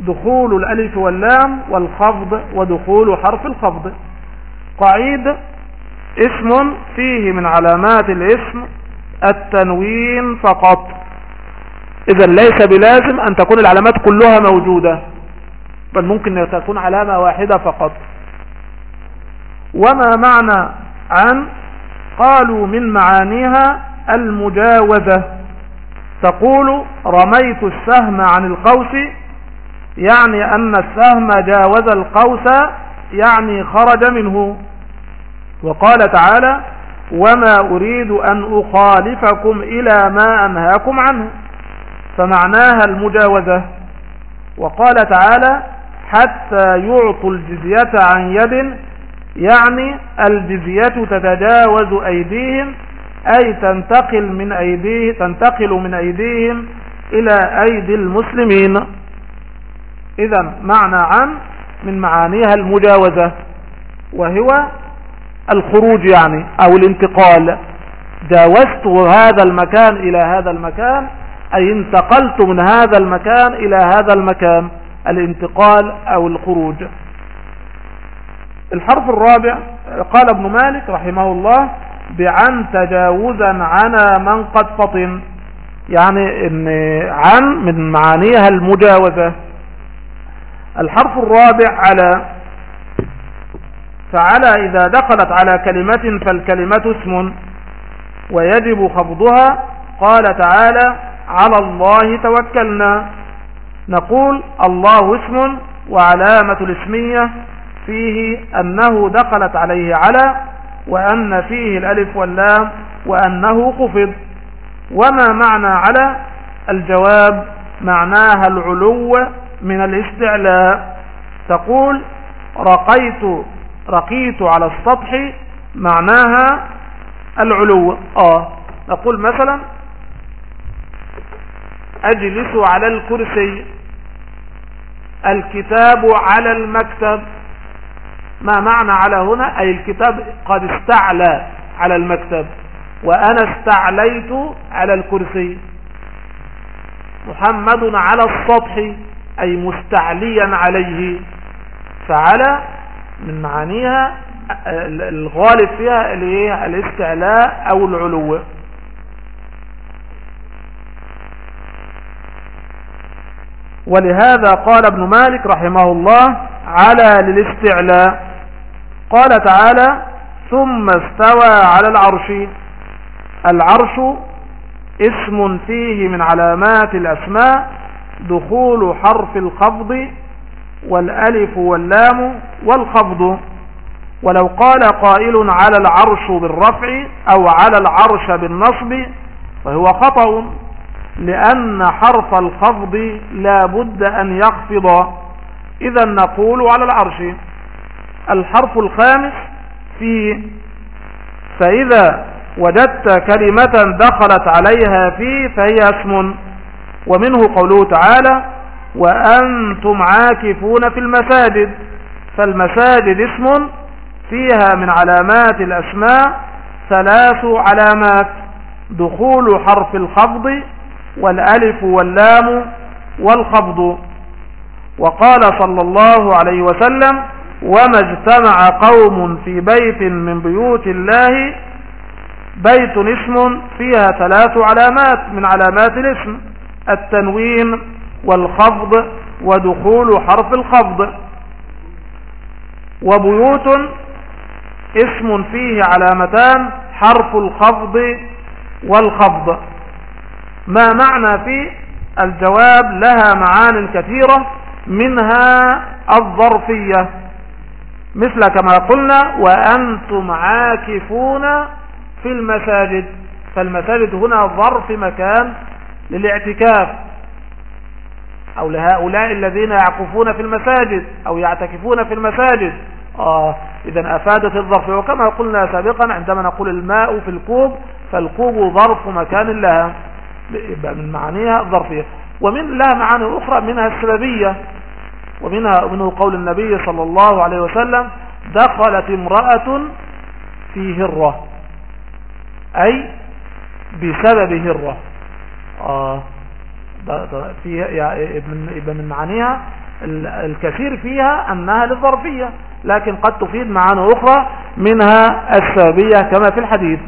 دخول الألف واللام والخفض ودخول حرف الخفض. قعيد اسم فيه من علامات الاسم التنوين فقط. إذا ليس بلازم أن تكون العلامات كلها موجودة بل ممكن أن تكون علامة واحدة فقط. وما معنى عن قالوا من معانيها المجاوزة؟ تقول رميت السهم عن القوس يعني أن السهم جاوز القوس يعني خرج منه. وقال تعالى وما أريد أن أخالفكم إلى ما أنهاكم عنه. فمعناها المجاوزة. وقال تعالى حتى يعطوا الجزية عن يد يعني الجزية تتجاوز أيديهم أي تنتقل من أيديه تنتقل من أيديهم إلى أيدي المسلمين. إذا معنى عن من معانيها المجاوزة وهو الخروج يعني أو الانتقال. جاوزت هذا المكان إلى هذا المكان أي انتقلت من هذا المكان إلى هذا المكان الانتقال أو الخروج. الحرف الرابع قال ابن مالك رحمه الله بعن تجاوزا عنا من قد فطن. يعني إن عن من معانيها المجاوزة. الحرف الرابع على فعلى إذا دخلت على كلمة فالكلمة اسم ويجب خفضها. قال تعالى على الله توكلنا. نقول الله اسم وعلامة الاسمية فيه أنه دخلت عليه على وأن فيه الألف واللام وأنه خفض وما معنى على؟ الجواب معناها العلو من الاستعلاء. تقول رقيت رقيت على السطح معناها العلو. آه. نقول مثلا أجلس على الكرسي. الكتاب على المكتب. ما معنى على هنا؟ أي الكتاب قد استعلى على المكتب وأنا استعليت على الكرسي. محمد على السطح أي مستعليا عليه. فعلى من معانيها الغالب فيها الاستعلاء أو العلو. ولهذا قال ابن مالك رحمه الله على للاستعلاء قال تعالى ثم استوى على العرش العرش اسم فيه من علامات الأسماء دخول حرف الخفض والألف واللام والخفض. ولو قال قائل على العرش بالرفع أو على العرش بالنصب فهو خطأ لأن حرف الخفض لا بد أن يخفض. إذا نقول على العرش الحرف الخامس في فإذا وجدت كلمة دخلت عليها في فهي اسم. ومنه قوله تعالى وأنتم عاكفون في المساجد. فالمساجد اسم فيها من علامات الأسماء ثلاث علامات دخول حرف الخفض والألف واللام والخفض. وقال صلى الله عليه وسلم وما اجتمع قوم في بيت من بيوت الله بيت اسم فيها ثلاث علامات من علامات الاسم التنوين والخفض ودخول حرف الخفض. وبيوت اسم فيه علامتان حرف الخفض والخفض. ما معنى في الجواب لها معان كثيرة منها الظرفية. مثل كما قلنا وأنتم عاكفون في المساجد. فالمساجد هنا ظرف مكان للاعتكاف. أو لهؤلاء الذين يعكفون في المساجد أو يعتكفون في المساجد. آه إذا أفادت الظرف. وكما قلنا سابقا عندما نقول الماء في الكوب فالكوب ظرف مكان لها. من معانيها الظرفية ومن لها معاني أخرى منها السببية. ومنها منه قول النبي صلى الله عليه وسلم دخلت امرأة في هرة. أي بسبب هرة. آه فيها يعني من معانيها الكثير فيها أنها للظرفية لكن قد تفيد معاني أخرى منها السببية كما في الحديث.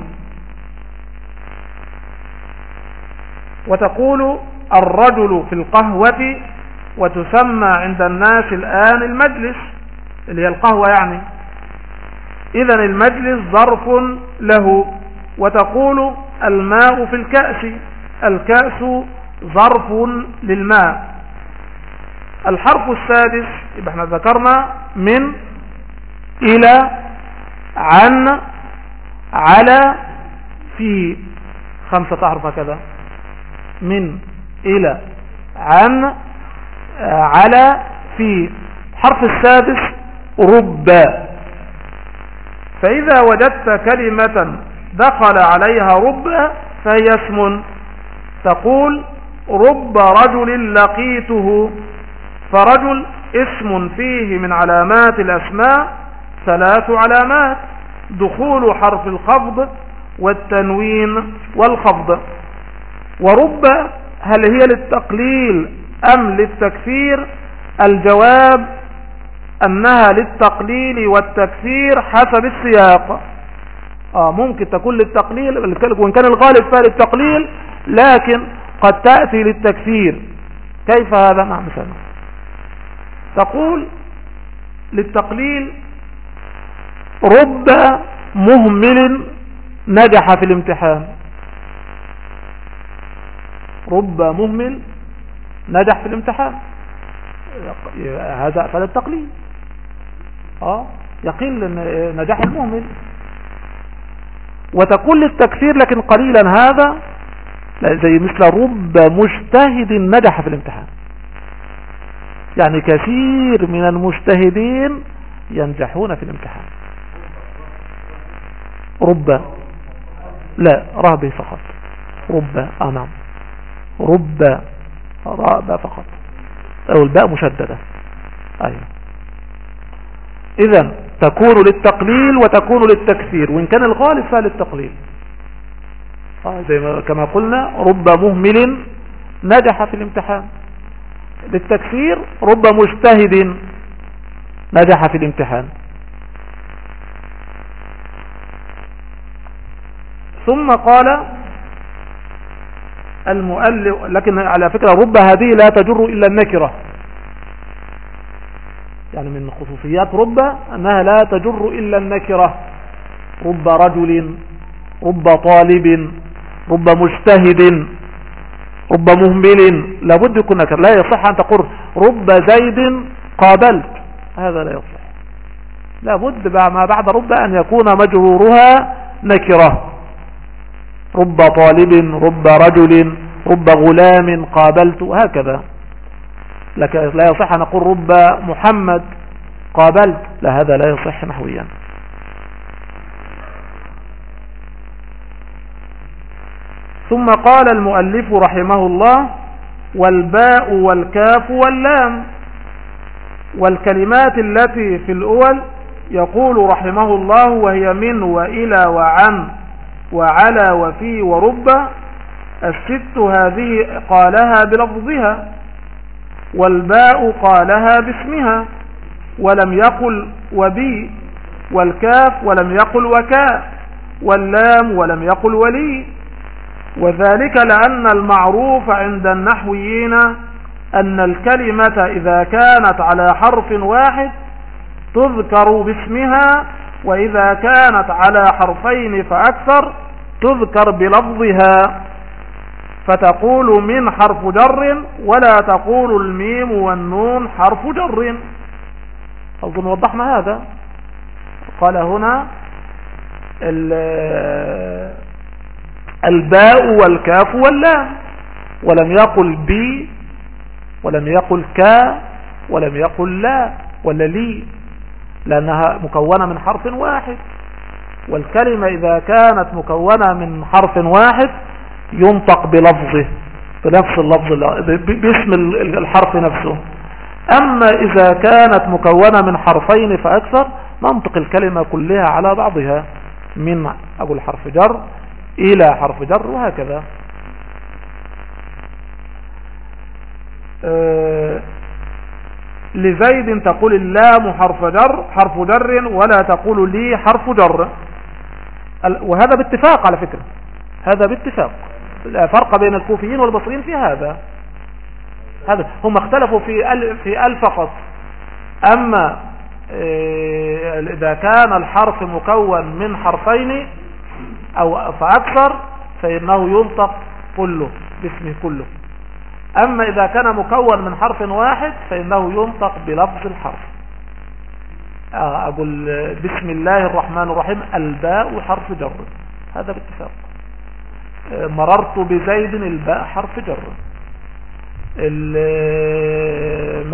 وتقول الرجل في القهوة وتسمى عند الناس الآن المجلس اللي هي القهوة يعني. إذا المجلس ظرف له وتقول الماء في الكأس. الكأس ظرف للماء. الحرف السادس يبقى إحنا ذكرنا من إلى عن على في خمسة أحرف هكذا. من إلى عن على في حرف السادس رب. فإذا وجدت كلمة دخل عليها رب فهي اسم. تقول رب رجل لقيته. فرجل اسم فيه من علامات الأسماء ثلاث علامات دخول حرف الخفض والتنوين والخفض. ورب هل هي للتقليل أم للتكثير الجواب أنها للتقليل والتكثير حسب السياق. آه ممكن تكون للتقليل وإن كان الغالب فيها للتقليل لكن قد تأتي للتكثير كيف هذا؟ مع مثلا تقول للتقليل رب مهمل نجح في الامتحان. رب مهمل نجح في الامتحان. هذا فهذا التقليل. آه يقل نجاح المهمل وتقول للتكثير لكن قليلا هذا زي مثل رب مجتهد نجح في الامتحان. يعني كثير من المجتهدين ينجحون في الامتحان. رب لا رهبي فقط. رب آه نعم رب راء فقط. أو الباء مشددة. أيوه. اذا تكون للتقليل وتكون للتكثير وإن كان الغالب فهي للتقليل آه زي ما كما قلنا رب مهمل نجح في الامتحان. للتكثير رب مجتهد نجح في الامتحان. ثم قال المؤلف لكن على فكرة رب هذه لا تجر إلا النكرة. يعني من خصوصيات رب أنها لا تجر إلا النكرة. رب رجل رب طالب رب مجتهد رب مهمل لابد يكون نكر. لا يصح أن تقول رب زيد قابلت. هذا لا يصح. لابد ما بعد رب أن يكون مجرورها نكرة. رب طالب رب رجل رب غلام قابلت هكذا. لك لا يصح أن نقول رب محمد قابلت لا هذا لا يصح نحويا. ثم قال المؤلف رحمه الله والباء والكاف واللام. والكلمات التي في الأول يقول رحمه الله وهي من وإلى وعن وعلى وفي ورب الست هذه قالها بلفظها والباء قالها باسمها ولم يقل وبي والكاف ولم يقل وكاء واللام ولم يقل ولي. وذلك لأن المعروف عند النحويين أن الكلمة إذا كانت على حرف واحد تذكر باسمها وإذا كانت على حرفين فأكثر تذكر بلفظها فتقول من حرف جر ولا تقول الميم والنون حرف جر. أظن وضحنا هذا. قال هنا الباء والكاف واللام. ولم يقل بي ولم يقل كا ولم يقل لا ولا لي لأنها مكونة من حرف واحد. والكلمة إذا كانت مكونة من حرف واحد ينطق بلفظه بنفس اللفظ باسم الحرف نفسه. أما إذا كانت مكونة من حرفين فأكثر ننطق الكلمة كلها على بعضها من أقول حرف جر إلى حرف جر وهكذا. أه لزيد تقول اللام حرف جر حرف جر ولا تقول لي حرف جر. وهذا باتفاق على فكرة. هذا باتفاق. لا فرق بين الكوفيين والبصريين في هذا. هذا هم اختلفوا في في ال فقط. أما آه، إذا كان الحرف مكون من حرفين أو فأكثر فإنه ينطق كله باسمه كله. أما إذا كان مكون من حرف واحد فإنه ينطق بلفظ الحرف. آه، أقول بسم الله الرحمن الرحيم. الباء حرف جر. هذا باتفاق. آه، مررت بزيد الباء حرف جر.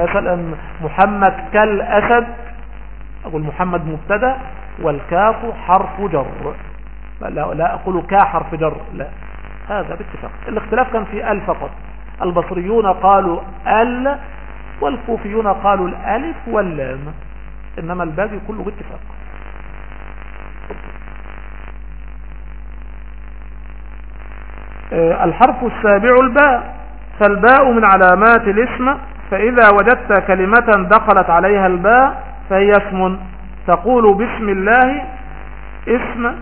مثلا محمد كالأسد أقول محمد مبتدأ والكاف حرف جر. لا, لا أقول كا حرف جر لا. هذا باتفاق. الاختلاف كان في أل فقط. البصريون قالوا أل والكوفيون قالوا الألف واللام. إنما الباقي كله باتفاق. آه، الحرف السابع الباء. فالباء من علامات الاسم فإذا وجدت كلمة دخلت عليها الباء فهي اسم. تقول بسم الله اسم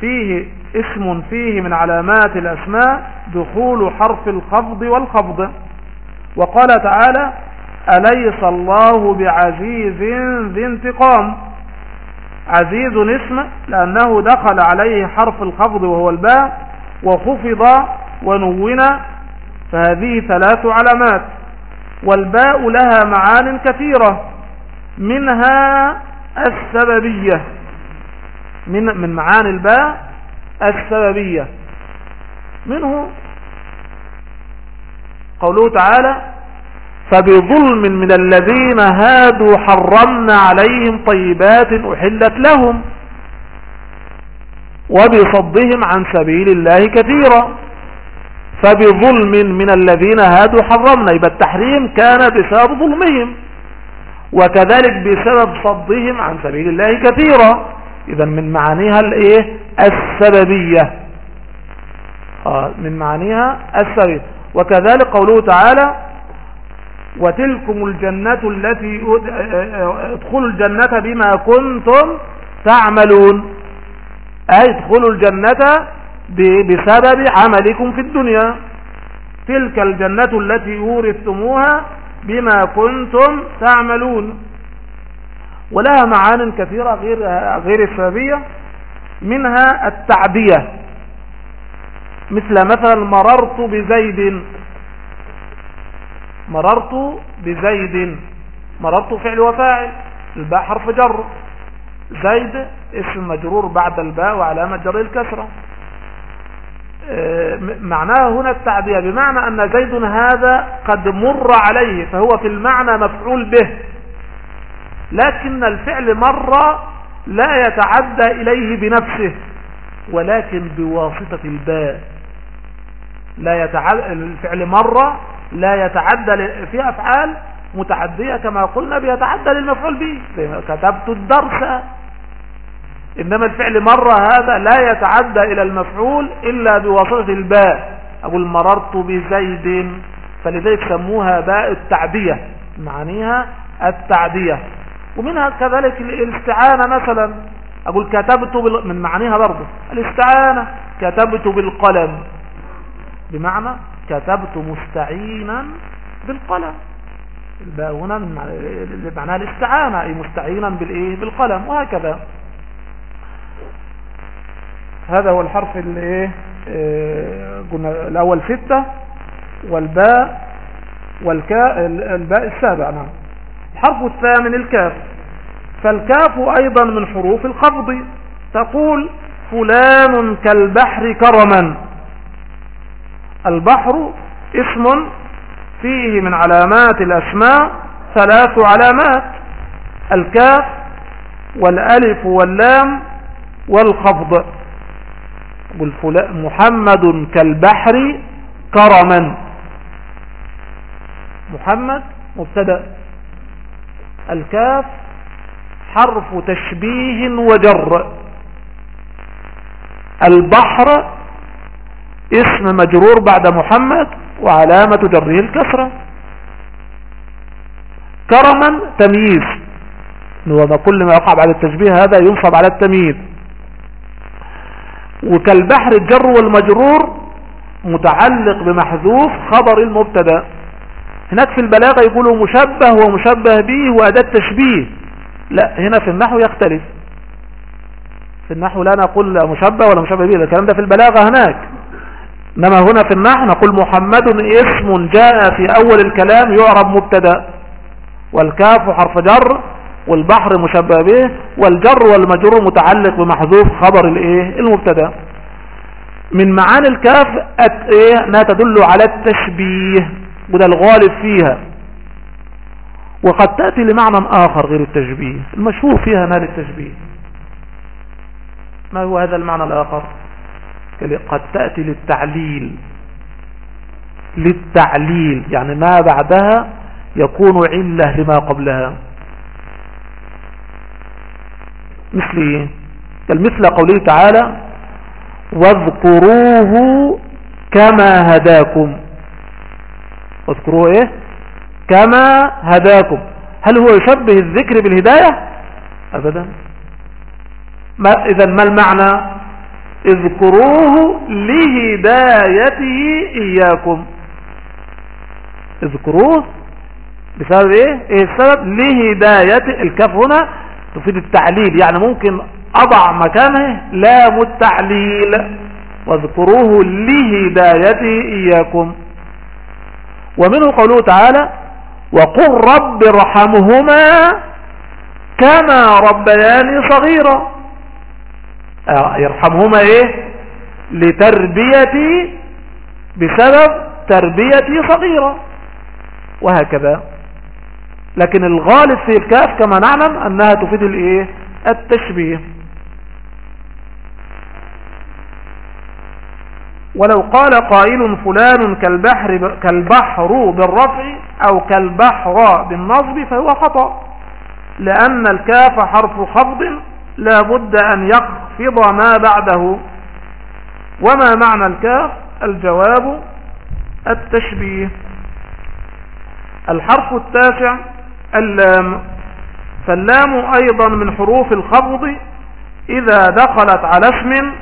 فيه اسم فيه من علامات الأسماء دخول حرف الخفض والخفض. وقال تعالى أليس الله بعزيز ذي انتقام؟ عزيز اسم لأنه دخل عليه حرف الخفض وهو الباء وخفض ونون فهذه ثلاث علامات. والباء لها معان كثيرة. منها السببية. من من معاني الباء السببية. منه قوله تعالى فبظلم من الذين هادوا حرمنا عليهم طيبات أحلت لهم وبصدهم عن سبيل الله كثيرا فبظلم من الذين هادوا حرمنا. يبقى التحريم كان بسبب ظلمهم وكذلك بسبب صدهم عن سبيل الله كثيرا. إذا من معانيها الإيه؟ السببية. آه من معانيها السببية. وكذلك قوله تعالى وتلكم الجنة التي ادخلوا الجنة بما كنتم تعملون. أي ادخلوا الجنة بسبب عملكم في الدنيا. تلك الجنة التي أورثتموها بما كنتم تعملون. ولها معان كثيرة غير, غير السببية منها التعبية مثل مثلا مررت بزيد مررت بزيد. مررت فعل وفاعل. الباء حرف جر. زيد اسم مجرور بعد الباء وعلامة جر الكسرة. آه، معناه هنا التعبية بمعنى أن زيد هذا قد مر عليه فهو في المعنى مفعول به. لكن الفعل مر لا يتعدى إليه بنفسه ولكن بواسطة الباء. لا يتعدى الفعل مر لا يتعدى في أفعال متعدية كما قلنا بيتعدى للمفعول به. كتبت الدرس. إنما الفعل مرة هذا لا يتعدى إلى المفعول إلا بواسطة الباء. أقول مررت بزيد فلذلك سموها باء التعدية. معانيها التعدية. ومنها كذلك الاستعانة مثلا. أقول كتبت بال... من معانيها برضه الاستعانة كتبت بالقلم. بمعنى كتبت مستعينا بالقلم. الباء هنا من معناها الاستعانة أي مستعينا بالإيه بالقلم وهكذا. هذا هو الحرف اللي آه، قلنا الأول ستة والباء والكاء الباء السابع نعم. الحرف الثامن الكاف. فالكاف أيضا من حروف الخفض تقول فلان كالبحر كرما. البحر اسم فيه من علامات الأسماء ثلاث علامات الكاف والألف واللام والخفض. محمد كالبحر كرما. محمد مبتدأ. الكاف حرف تشبيه وجر. البحر اسم مجرور بعد محمد وعلامة جره الكسرة. كرما تمييز. كل ما يقع بعد التشبيه هذا ينصب على التمييز. وكالبحر الجر والمجرور متعلق بمحذوف خبر المبتدا. هناك في البلاغة يقولوا مشبه ومشبه به وأداة تشبيه. لا هنا في النحو يختلف. في النحو لا نقول مشبه ولا مشبه به الكلام ده في البلاغة هناك. إنما هنا في النحو نقول محمد اسم جاء في أول الكلام يعرب مبتدا والكاف حرف جر والبحر مشبه به والجر والمجرور متعلق بمحذوف خبر الإيه؟ المبتدا. من معاني الكاف إيه انها تدل على التشبيه وده الغالب فيها. وقد تأتي لمعنى آخر غير التشبيه المشهور فيها نال التشبيه ما هو هذا المعنى الآخر؟ قد تأتي للتعليل. للتعليل. يعني ما بعدها يكون علة لما قبلها. مثل إيه؟ مثل قوله تعالى واذكروه كما هداكم. واذكروه إيه؟ كما هداكم. هل هو يشبه الذكر بالهداية؟ ابدا. ما إذا ما المعنى؟ اذكروه لهدايته إياكم. اذكروه بسبب إيه؟ إيه السبب؟ لهداية الكاف هنا تفيد التعليل يعني ممكن أضع مكانه لام التعليل واذكروه لهدايته إياكم. ومنه قوله تعالى وقل رب ارحمهما كما ربياني صغيرا. يرحمهما إيه؟ لتربيتي بسبب تربيتي صغيرة. وهكذا. لكن الغالب في الكاف كما نعلم أنها تفيد الإيه؟ التشبيه. ولو قال قائل فلان كالبحر, كالبحر بالرفع أو كالبحر بالنصب فهو خطأ لأن الكاف حرف خفض لا بد أن يخفض ما بعده. وما معنى الكاف الجواب التشبيه. الحرف التاسع اللام. فاللام أيضا من حروف الخفض إذا دخلت على اسم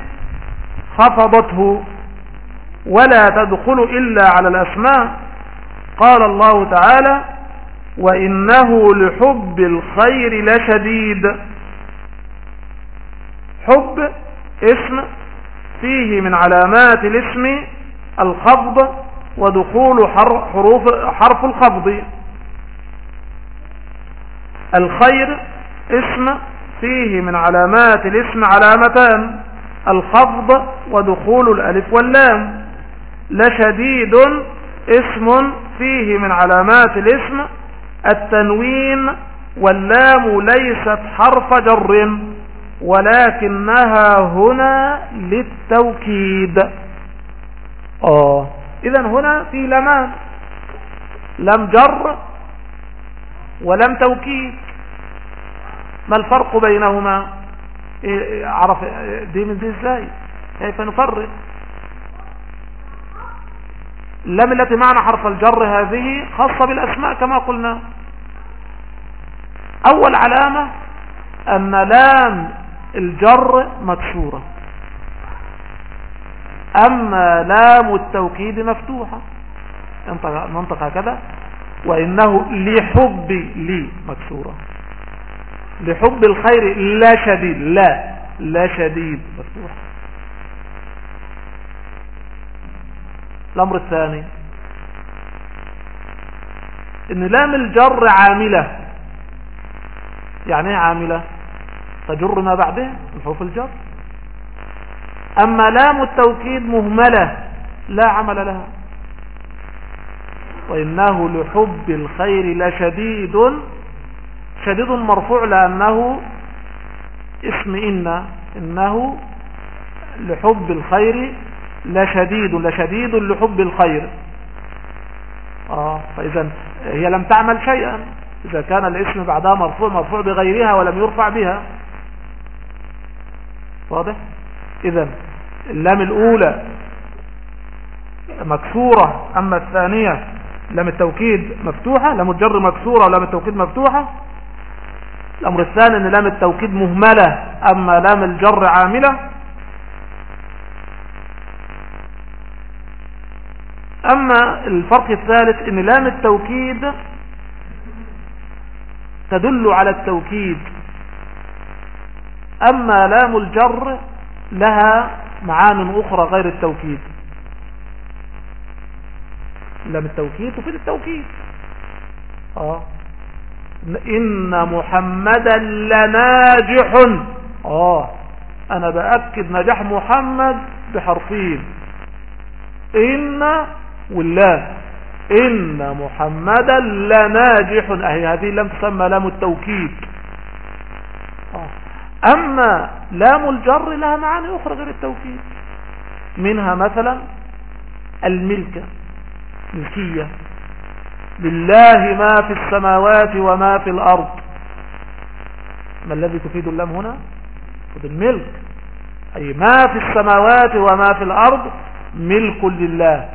خفضته. ولا تدخل إلا على الأسماء. قال الله تعالى وإنه لحب الخير لشديد. حب اسم فيه من علامات الاسم الخفض ودخول حروف حرف الخفض. الخير اسم فيه من علامات الاسم علامتان الخفض ودخول الألف واللام. لشديد اسم فيه من علامات الاسم التنوين واللام ليست حرف جر. ولكنها هنا للتوكيد. آه. اذا هنا في لمان لم جر ولم توكيد. ما الفرق بينهما؟ إيه عرف دي من دي إزاي؟ كيف نفرق؟ لم التي معنى حرف الجر هذه خاصة بالأسماء كما قلنا. أول علامة أن لام الجر مكسورة. أما لام التوكيد مفتوحة. ننطق هكذا وإنه لحب لي مكسورة. لحب الخير لا شديد. لا. لا شديد. مفتوح الأمر الثاني. إن لام الجر عاملة. يعني إيه عاملة؟ تجر ما بعدها من حروف الجر أما لام التوكيد مهملة لا عمل لها. وإنه لحب الخير لشديد شديد مرفوع لأنه اسم إن إنه لحب الخير لشديد لشديد لحب الخير. آه فإذا هي لم تعمل شيئا. إذا كان الاسم بعدها مرفوع مرفوع بغيرها ولم يرفع بها. واضح؟ إذا اللام الأولى مكسورة أما الثانية لام التوكيد مفتوحة؟ لام الجر مكسورة ولام التوكيد مفتوحة؟ الأمر الثاني أن لام التوكيد مهملة أما لام الجر عاملة؟ أما الفرق الثالث أن لام التوكيد تدل على التوكيد. أما لام الجر لها معان أخرى غير التوكيد. لام التوكيد تفيد التوكيد. آه. إن محمدا لناجح. آه. أنا بأكد نجاح محمد بحرفين. إن والله. إن محمدا لناجح. أهي هذه لم تسمى لام التوكيد. آه. أما لام الجر لها معاني أخرى غير التوكيد. منها مثلا الملكة ملكية. لله ما في السماوات وما في الأرض. ما الذي تفيد اللام هنا؟ تفيد الملك. أي ما في السماوات وما في الأرض ملك لله.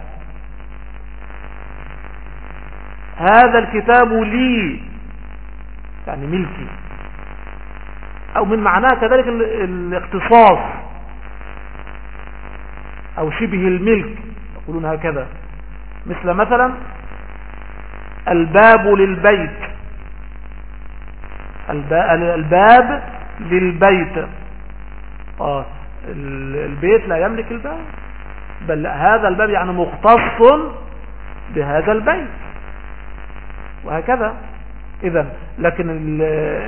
هذا الكتاب لي يعني ملكي. أو من معناه كذلك الاختصاص أو شبه الملك. يقولون هكذا. مثل مثلا الباب للبيت. الباب للبيت. آه البيت لا يملك الباب. بل هذا الباب يعني مختص بهذا البيت. وهكذا. اذا لكن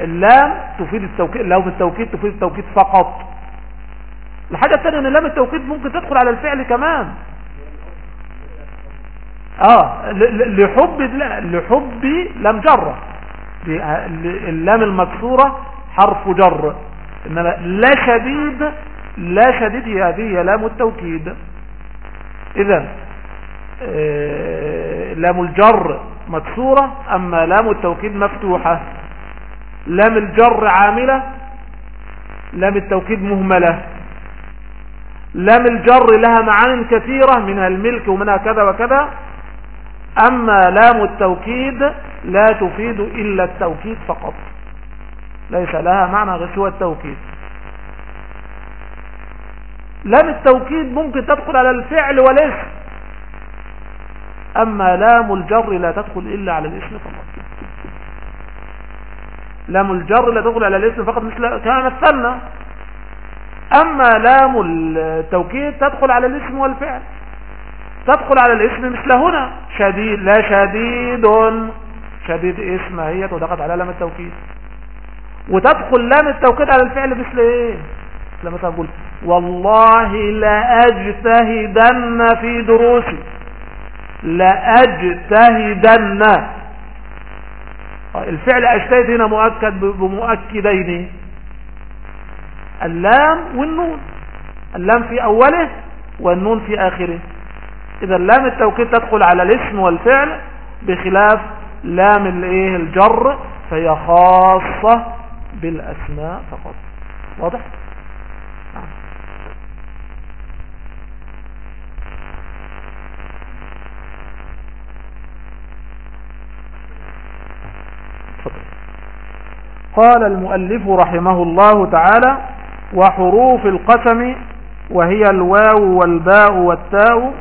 اللام تفيد التوكيد لو في التوكيد تفيد التوكيد فقط. الحاجة الثانية إن لام التوكيد ممكن تدخل على الفعل كمان. آه لحب لحب لم جرة اللام المكسورة حرف جر. إنما لا شديد لا شديد هذه لام التوكيد. اذا آه، لام الجر مكسورة أما لام التوكيد مفتوحة. لام الجر عاملة لام التوكيد مهملة. لام الجر لها معان كثيرة منها الملك ومنها كذا وكذا. أما لام التوكيد لا تفيد إلا التوكيد فقط. ليس لها معنى غير سوى التوكيد. لام التوكيد ممكن تدخل على الفعل والاسم أما لام الجر لا تدخل إلا على الاسم فقط. لام الجر لا تدخل على الاسم فقط مثل كما مثلنا أما لام التوكيد تدخل على الاسم والفعل. تدخل على الاسم مثل هنا. شديد لا شديد. شديد اسم هي ودخلت على لام التوكيد. وتدخل لام التوكيد على الفعل مثل إيه؟ لما تقول والله لأجتهدن في دروسي. لأجتهدن. الفعل أجتهد هنا مؤكد بمؤكدين. اللام والنون. اللام في أوله والنون في آخره. إذا لام التوكيد تدخل على الاسم والفعل بخلاف لام الإيه؟ الجر فهي خاصة بالأسماء فقط. واضح؟ قال المؤلف رحمه الله تعالى وحروف القسم وهي الواو والباء والتاء.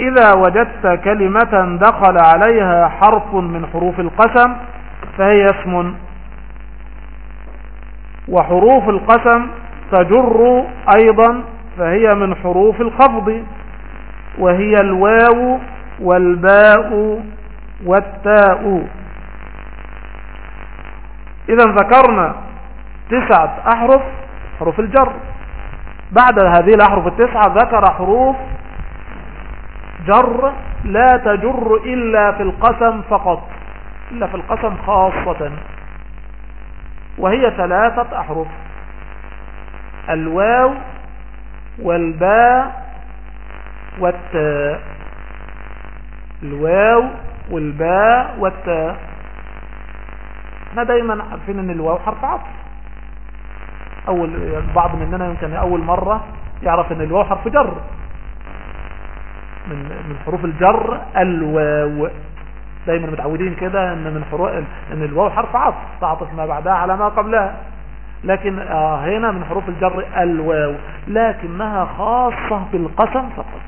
إذا وجدت كلمة دخل عليها حرف من حروف القسم فهي اسم. وحروف القسم تجر أيضا فهي من حروف الخفض. وهي الواو والباء والتاء. إذا ذكرنا تسعة أحرف حروف الجر. بعد هذه الأحرف التسعة ذكر حروف جر لا تجر إلا في القسم فقط إلا في القسم خاصة. وهي ثلاثة أحرف الواو والباء والتاء. الواو والباء والتاء. إحنا دايما عارفين إن الواو حرف عطف. أول بعض مننا يمكن أول مرة يعرف إن الواو حرف جر. من من حروف الجر الواو. دايما متعودين كده إن من حروف إن الواو حرف عطف. تعطف ما بعدها على ما قبلها. لكن آه هنا من حروف الجر الواو. لكنها خاصة بالقسم فقط.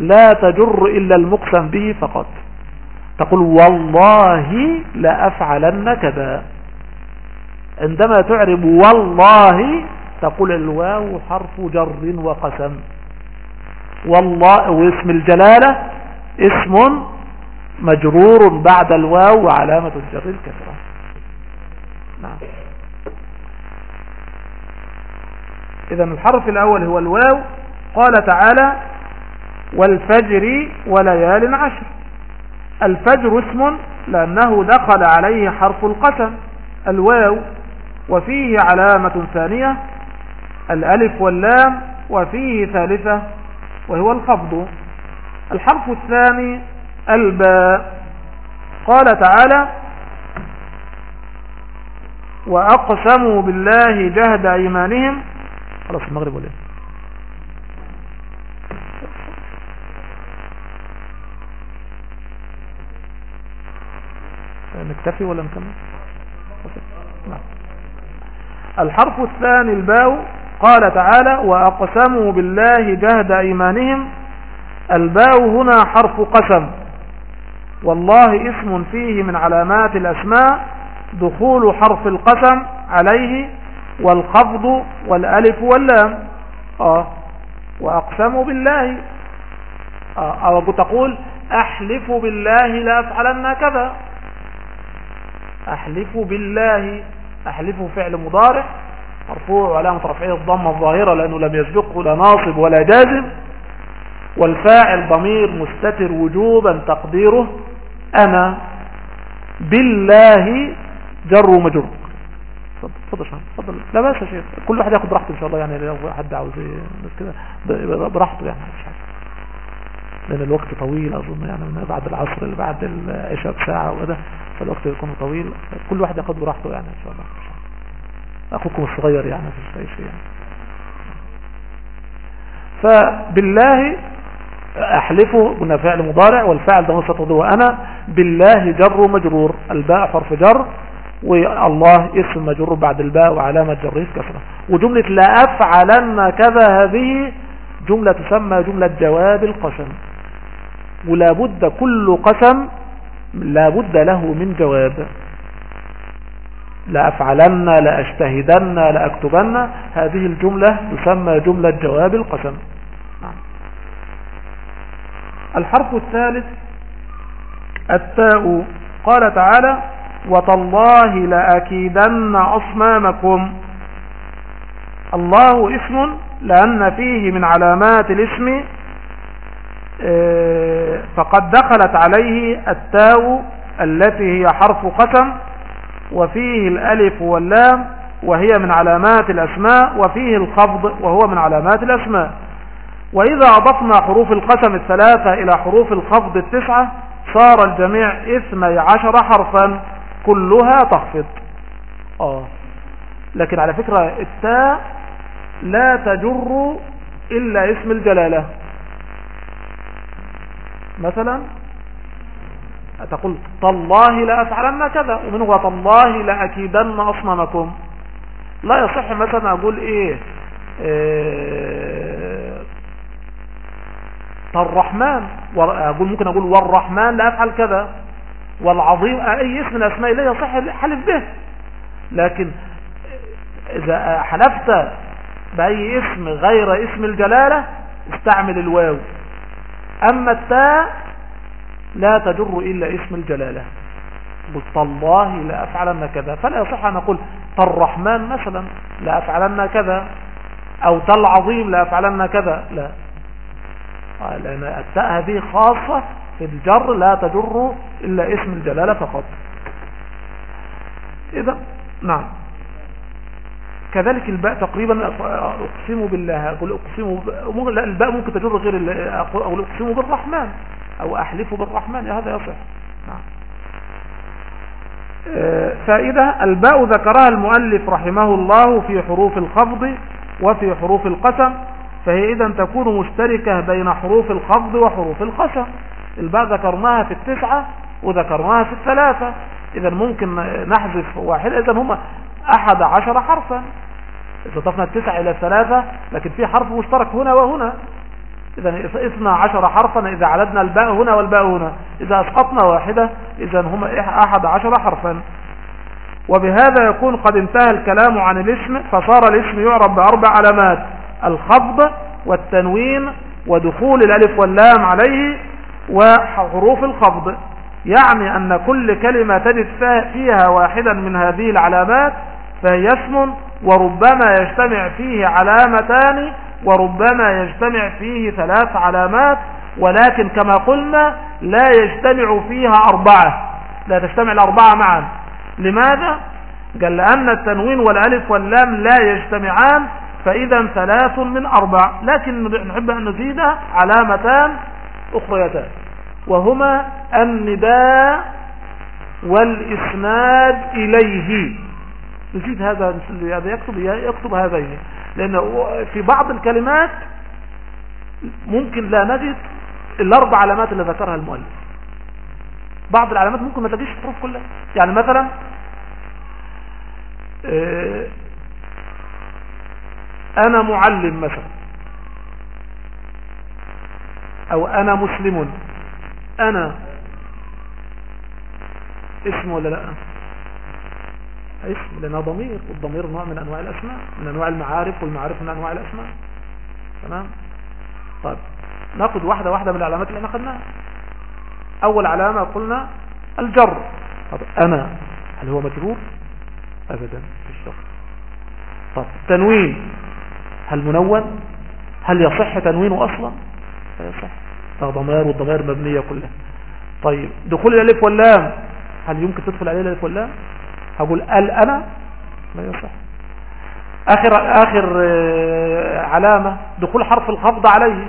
لا تجر إلا المقسم به فقط. تقول والله لأفعلن كذا عندما تعرب والله تقول الواو حرف جر وقسم. والله واسم الجلالة اسم مجرور بعد الواو وعلامة الجر الكسرة نعم. إذا الحرف الأول هو الواو. قال تعالى والفجر وليال عشر. الفجر اسم لأنه دخل عليه حرف القسم الواو وفيه علامة ثانية الألف واللام وفيه ثالثة وهو الخفض. الحرف الثاني الباء. قال تعالى وأقسموا بالله جهد أيمانهم. خلاص المغرب ولا نكتفي ولا نكمل؟ نعم. الحرف الثاني الباء قال تعالى وأقسموا بالله جهد أيمانهم. الباء هنا حرف قسم. والله اسم فيه من علامات الأسماء دخول حرف القسم عليه والخفض والألف واللام. آه. وأقسموا بالله. آه. أو تقول أحلف بالله لا أفعلن كذا. أحلف بالله أحلف فعل مضارع مرفوع علامة رفعه الضمة الظاهرة لأنه لم يسبقه لا ناصب ولا جازم. والفاعل ضمير مستتر وجوبا تقديره أنا بالله جر ومجرور. تفضل تفضل لا بأس يا شيخ كل واحد ياخد براحته إن شاء الله يعني لو حد عاوز بس كده براحته يعني مش عارف لأن الوقت طويل أظن يعني من بعد العصر اللي بعد العشاء بساعة وكده فالوقت يكون طويل. كل واحد ياخد براحته يعني إن شاء الله. أخوكم الصغير يعني في الشيء يعني. فبالله أحلفه قلنا فعل مضارع والفاعل ده مستطر وأنا بالله جر مجرور. الباء حرف جر والله اسم مجرور بعد الباء وعلامة جره كسرة. وجملة لا أفعلن كذا هذه جملة تسمى جملة جواب القسم. ولا بد كل قسم لا بد له من جواب. لا أفعلن لا أجتهدن لا أكتبن. هذه الجملة تسمى جملة جواب القسم. نعم. الحرف الثالث التاء. قال تعالى وتالله لأكيدن أصنامكم. الله اسم لأن فيه من علامات الاسم فقد دخلت عليه التاء التي هي حرف قسم وفيه الألف واللام وهي من علامات الأسماء وفيه الخفض وهو من علامات الأسماء. وإذا أضفنا حروف القسم الثلاثة إلى حروف الخفض التسعة صار الجميع اثني عشر حرفا كلها تخفض. آه. لكن على فكرة التاء لا تجر إلا اسم الجلالة. مثلا تقول تالله لا أفعلن كذا ومنه تالله لا أكيدن أصنمكم لا يصح مثلا أقول إيه, إيه الرحمن أقول ممكن أقول والرحمن لا أفعل كذا. والعظيم أي اسم من أسماء الله يصح حلف به. لكن إذا حلفت بأي اسم غير اسم الجلالة استعمل الواو. أما التاء لا تجر إلا اسم الجلالة. قلت تالله لا أفعلن كذا. فلا يصح أن أقول تالرحمن مثلا لا أفعلن كذا. أو تالعظيم لا أفعلن كذا. لا. لأن التاء هذه خاصة في الجر لا تجر إلا اسم الجلالة فقط. إذا نعم. كذلك الباء تقريبا أقسم بالله أقول أقسم. لا الباء ممكن تجر غير أقول أقسم بالرحمن أو أحلف بالرحمن هذا يصح. نعم. آه، فائدة الباء ذكرها المؤلف رحمه الله في حروف الخفض وفي حروف القسم فهي اذا تكون مشتركة بين حروف الخفض وحروف القسم. الباء ذكرناها في التسعة وذكرناها في الثلاثة. اذا ممكن نحذف واحد اذا هم أحد عشر حرفا. اذا ضفنا التسعة إلى الثلاثة لكن في حرف مشترك هنا وهنا. اذا اثنى عشر حرفا إذا عددنا الباء هنا والباء هنا. إذا أسقطنا واحدة اذا هم أحد عشر حرفا. وبهذا يكون قد انتهى الكلام عن الاسم فصار الاسم يعرف بأربع علامات الخفض والتنوين ودخول الألف واللام عليه وحروف الخفض. يعني أن كل كلمة تجد فيها واحدا من هذه العلامات فهي اسم وربما يجتمع فيه علامتان وربما يجتمع فيه ثلاث علامات ولكن كما قلنا لا يجتمع فيها أربعة لا تجتمع الأربعة معا. لماذا؟ قال لأن التنوين والألف واللام لا يجتمعان فإذا ثلاث من أربع. لكن نحب أن نزيد علامتان أخريتان وهما النداء والإسناد إليه. نزيد هذا هذا يكتب يكتب هذين. لأن في بعض الكلمات ممكن لا نجد الأربع علامات اللي ذكرها المؤلف. بعض العلامات ممكن ما تجيش الحروف كلها. يعني مثلا آه، أنا معلم مثلا. أو أنا مسلم. أنا اسم ولا لأ؟ اسم لأنها ضمير والضمير نوع من أنواع الأسماء من أنواع المعارف والمعارف من أنواع الأسماء. تمام؟ طيب نأخذ واحدة واحدة من العلامات اللي إحنا أول علامة قلنا الجر. طب أنا هل هو مجرور؟ أبدا في الشخص طب تنوين هل منون؟ هل يصح تنوينه أصلا؟ لا يصح ضمير والضمائر مبنية كلها. طيب دخول الألف واللام هل يمكن تدخل عليه الألف واللام؟ هقول ال أنا لا يصح. آخر آخر آه، علامة دخول حرف الخفض عليه.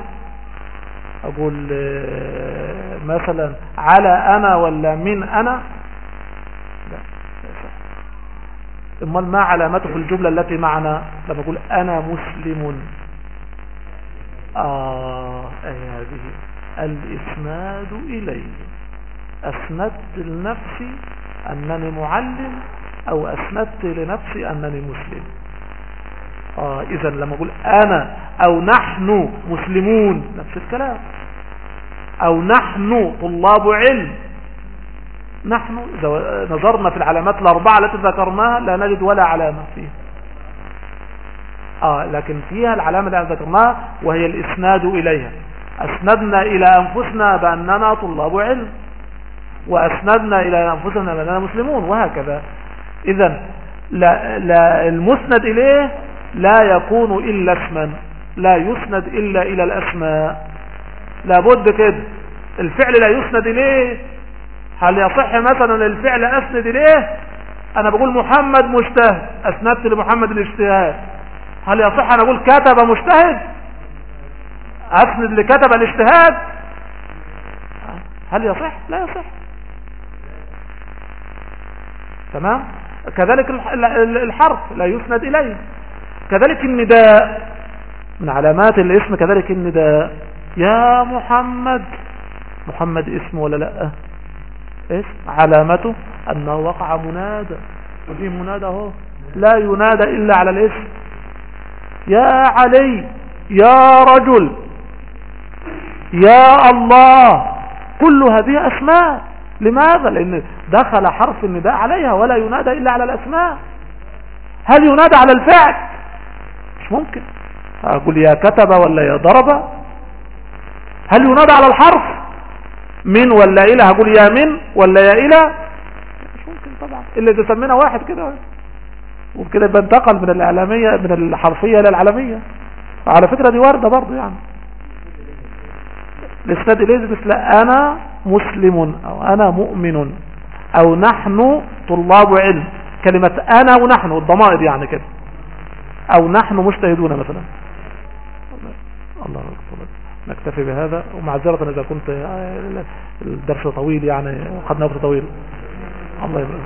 أقول آه، مثلا على أنا ولا من أنا؟ لا أمال ما علامته في الجملة التي معنا؟ لما أقول أنا مسلم. آه أي هذه؟ الإسناد اليه اسندت لنفسي أنني معلم أو أسندت لنفسي أنني مسلم. آه اذا لما أقول أنا أو نحن مسلمون نفس الكلام. أو نحن طلاب علم. نحن إذا نظرنا في العلامات الأربعة التي ذكرناها لا نجد ولا علامة فيها. آه لكن فيها العلامة التي ذكرناها وهي الإسناد إليها. أسندنا إلى أنفسنا بأننا طلاب علم. وأسندنا إلى أنفسنا باننا مسلمون وهكذا. اذا لا, لا المسند إليه لا يكون إلا اسما لا يسند إلا إلى الأسماء. لابد كده. الفعل لا يسند إليه هل يصح مثلا الفعل أسند إليه؟ أنا بقول محمد مجتهد. أسندت لمحمد الاجتهاد. هل يصح أن أقول كتب مجتهد؟ أسند لكتب الاجتهاد؟ هل يصح؟ لا يصح. تمام؟ كذلك الحرف لا يسند إليه. كذلك النداء. من علامات الاسم كذلك النداء. يا محمد. محمد اسم ولا لا؟ اسم علامته أنه وقع منادى وفيه منادى أهو؟ لا ينادى إلا على الاسم. يا علي. يا رجل. يا الله. كل هذه أسماء. لماذا؟ لأن دخل حرف النداء عليها ولا ينادى إلا على الأسماء. هل ينادى على الفعل؟ مش ممكن. أقول يا كتب ولا يا ضرب. هل ينادى على الحرف؟ من ولا إلى؟ هقول يا من ولا يا إلى؟ مش ممكن طبعا. إلا إذا سمينا واحد كده. وبكده يبقى انتقل من الإعلامية من الحرفية إلى العالمية. على فكرة دي واردة برضه يعني. الإسناد إليه مثل أنا مسلم أو أنا مؤمن. أو نحن طلاب علم. كلمة أنا ونحن الضمائر يعني كده. أو نحن مجتهدون مثلا. الله أكبر. نكتفي بهذا. ومعذرة إذا كنت الدرس طويل يعني وخدنا وقت طويل. الله يبارك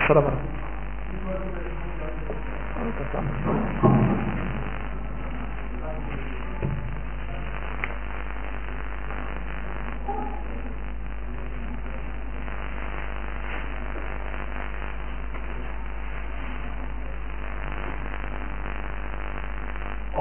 السلام عليكم.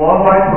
الله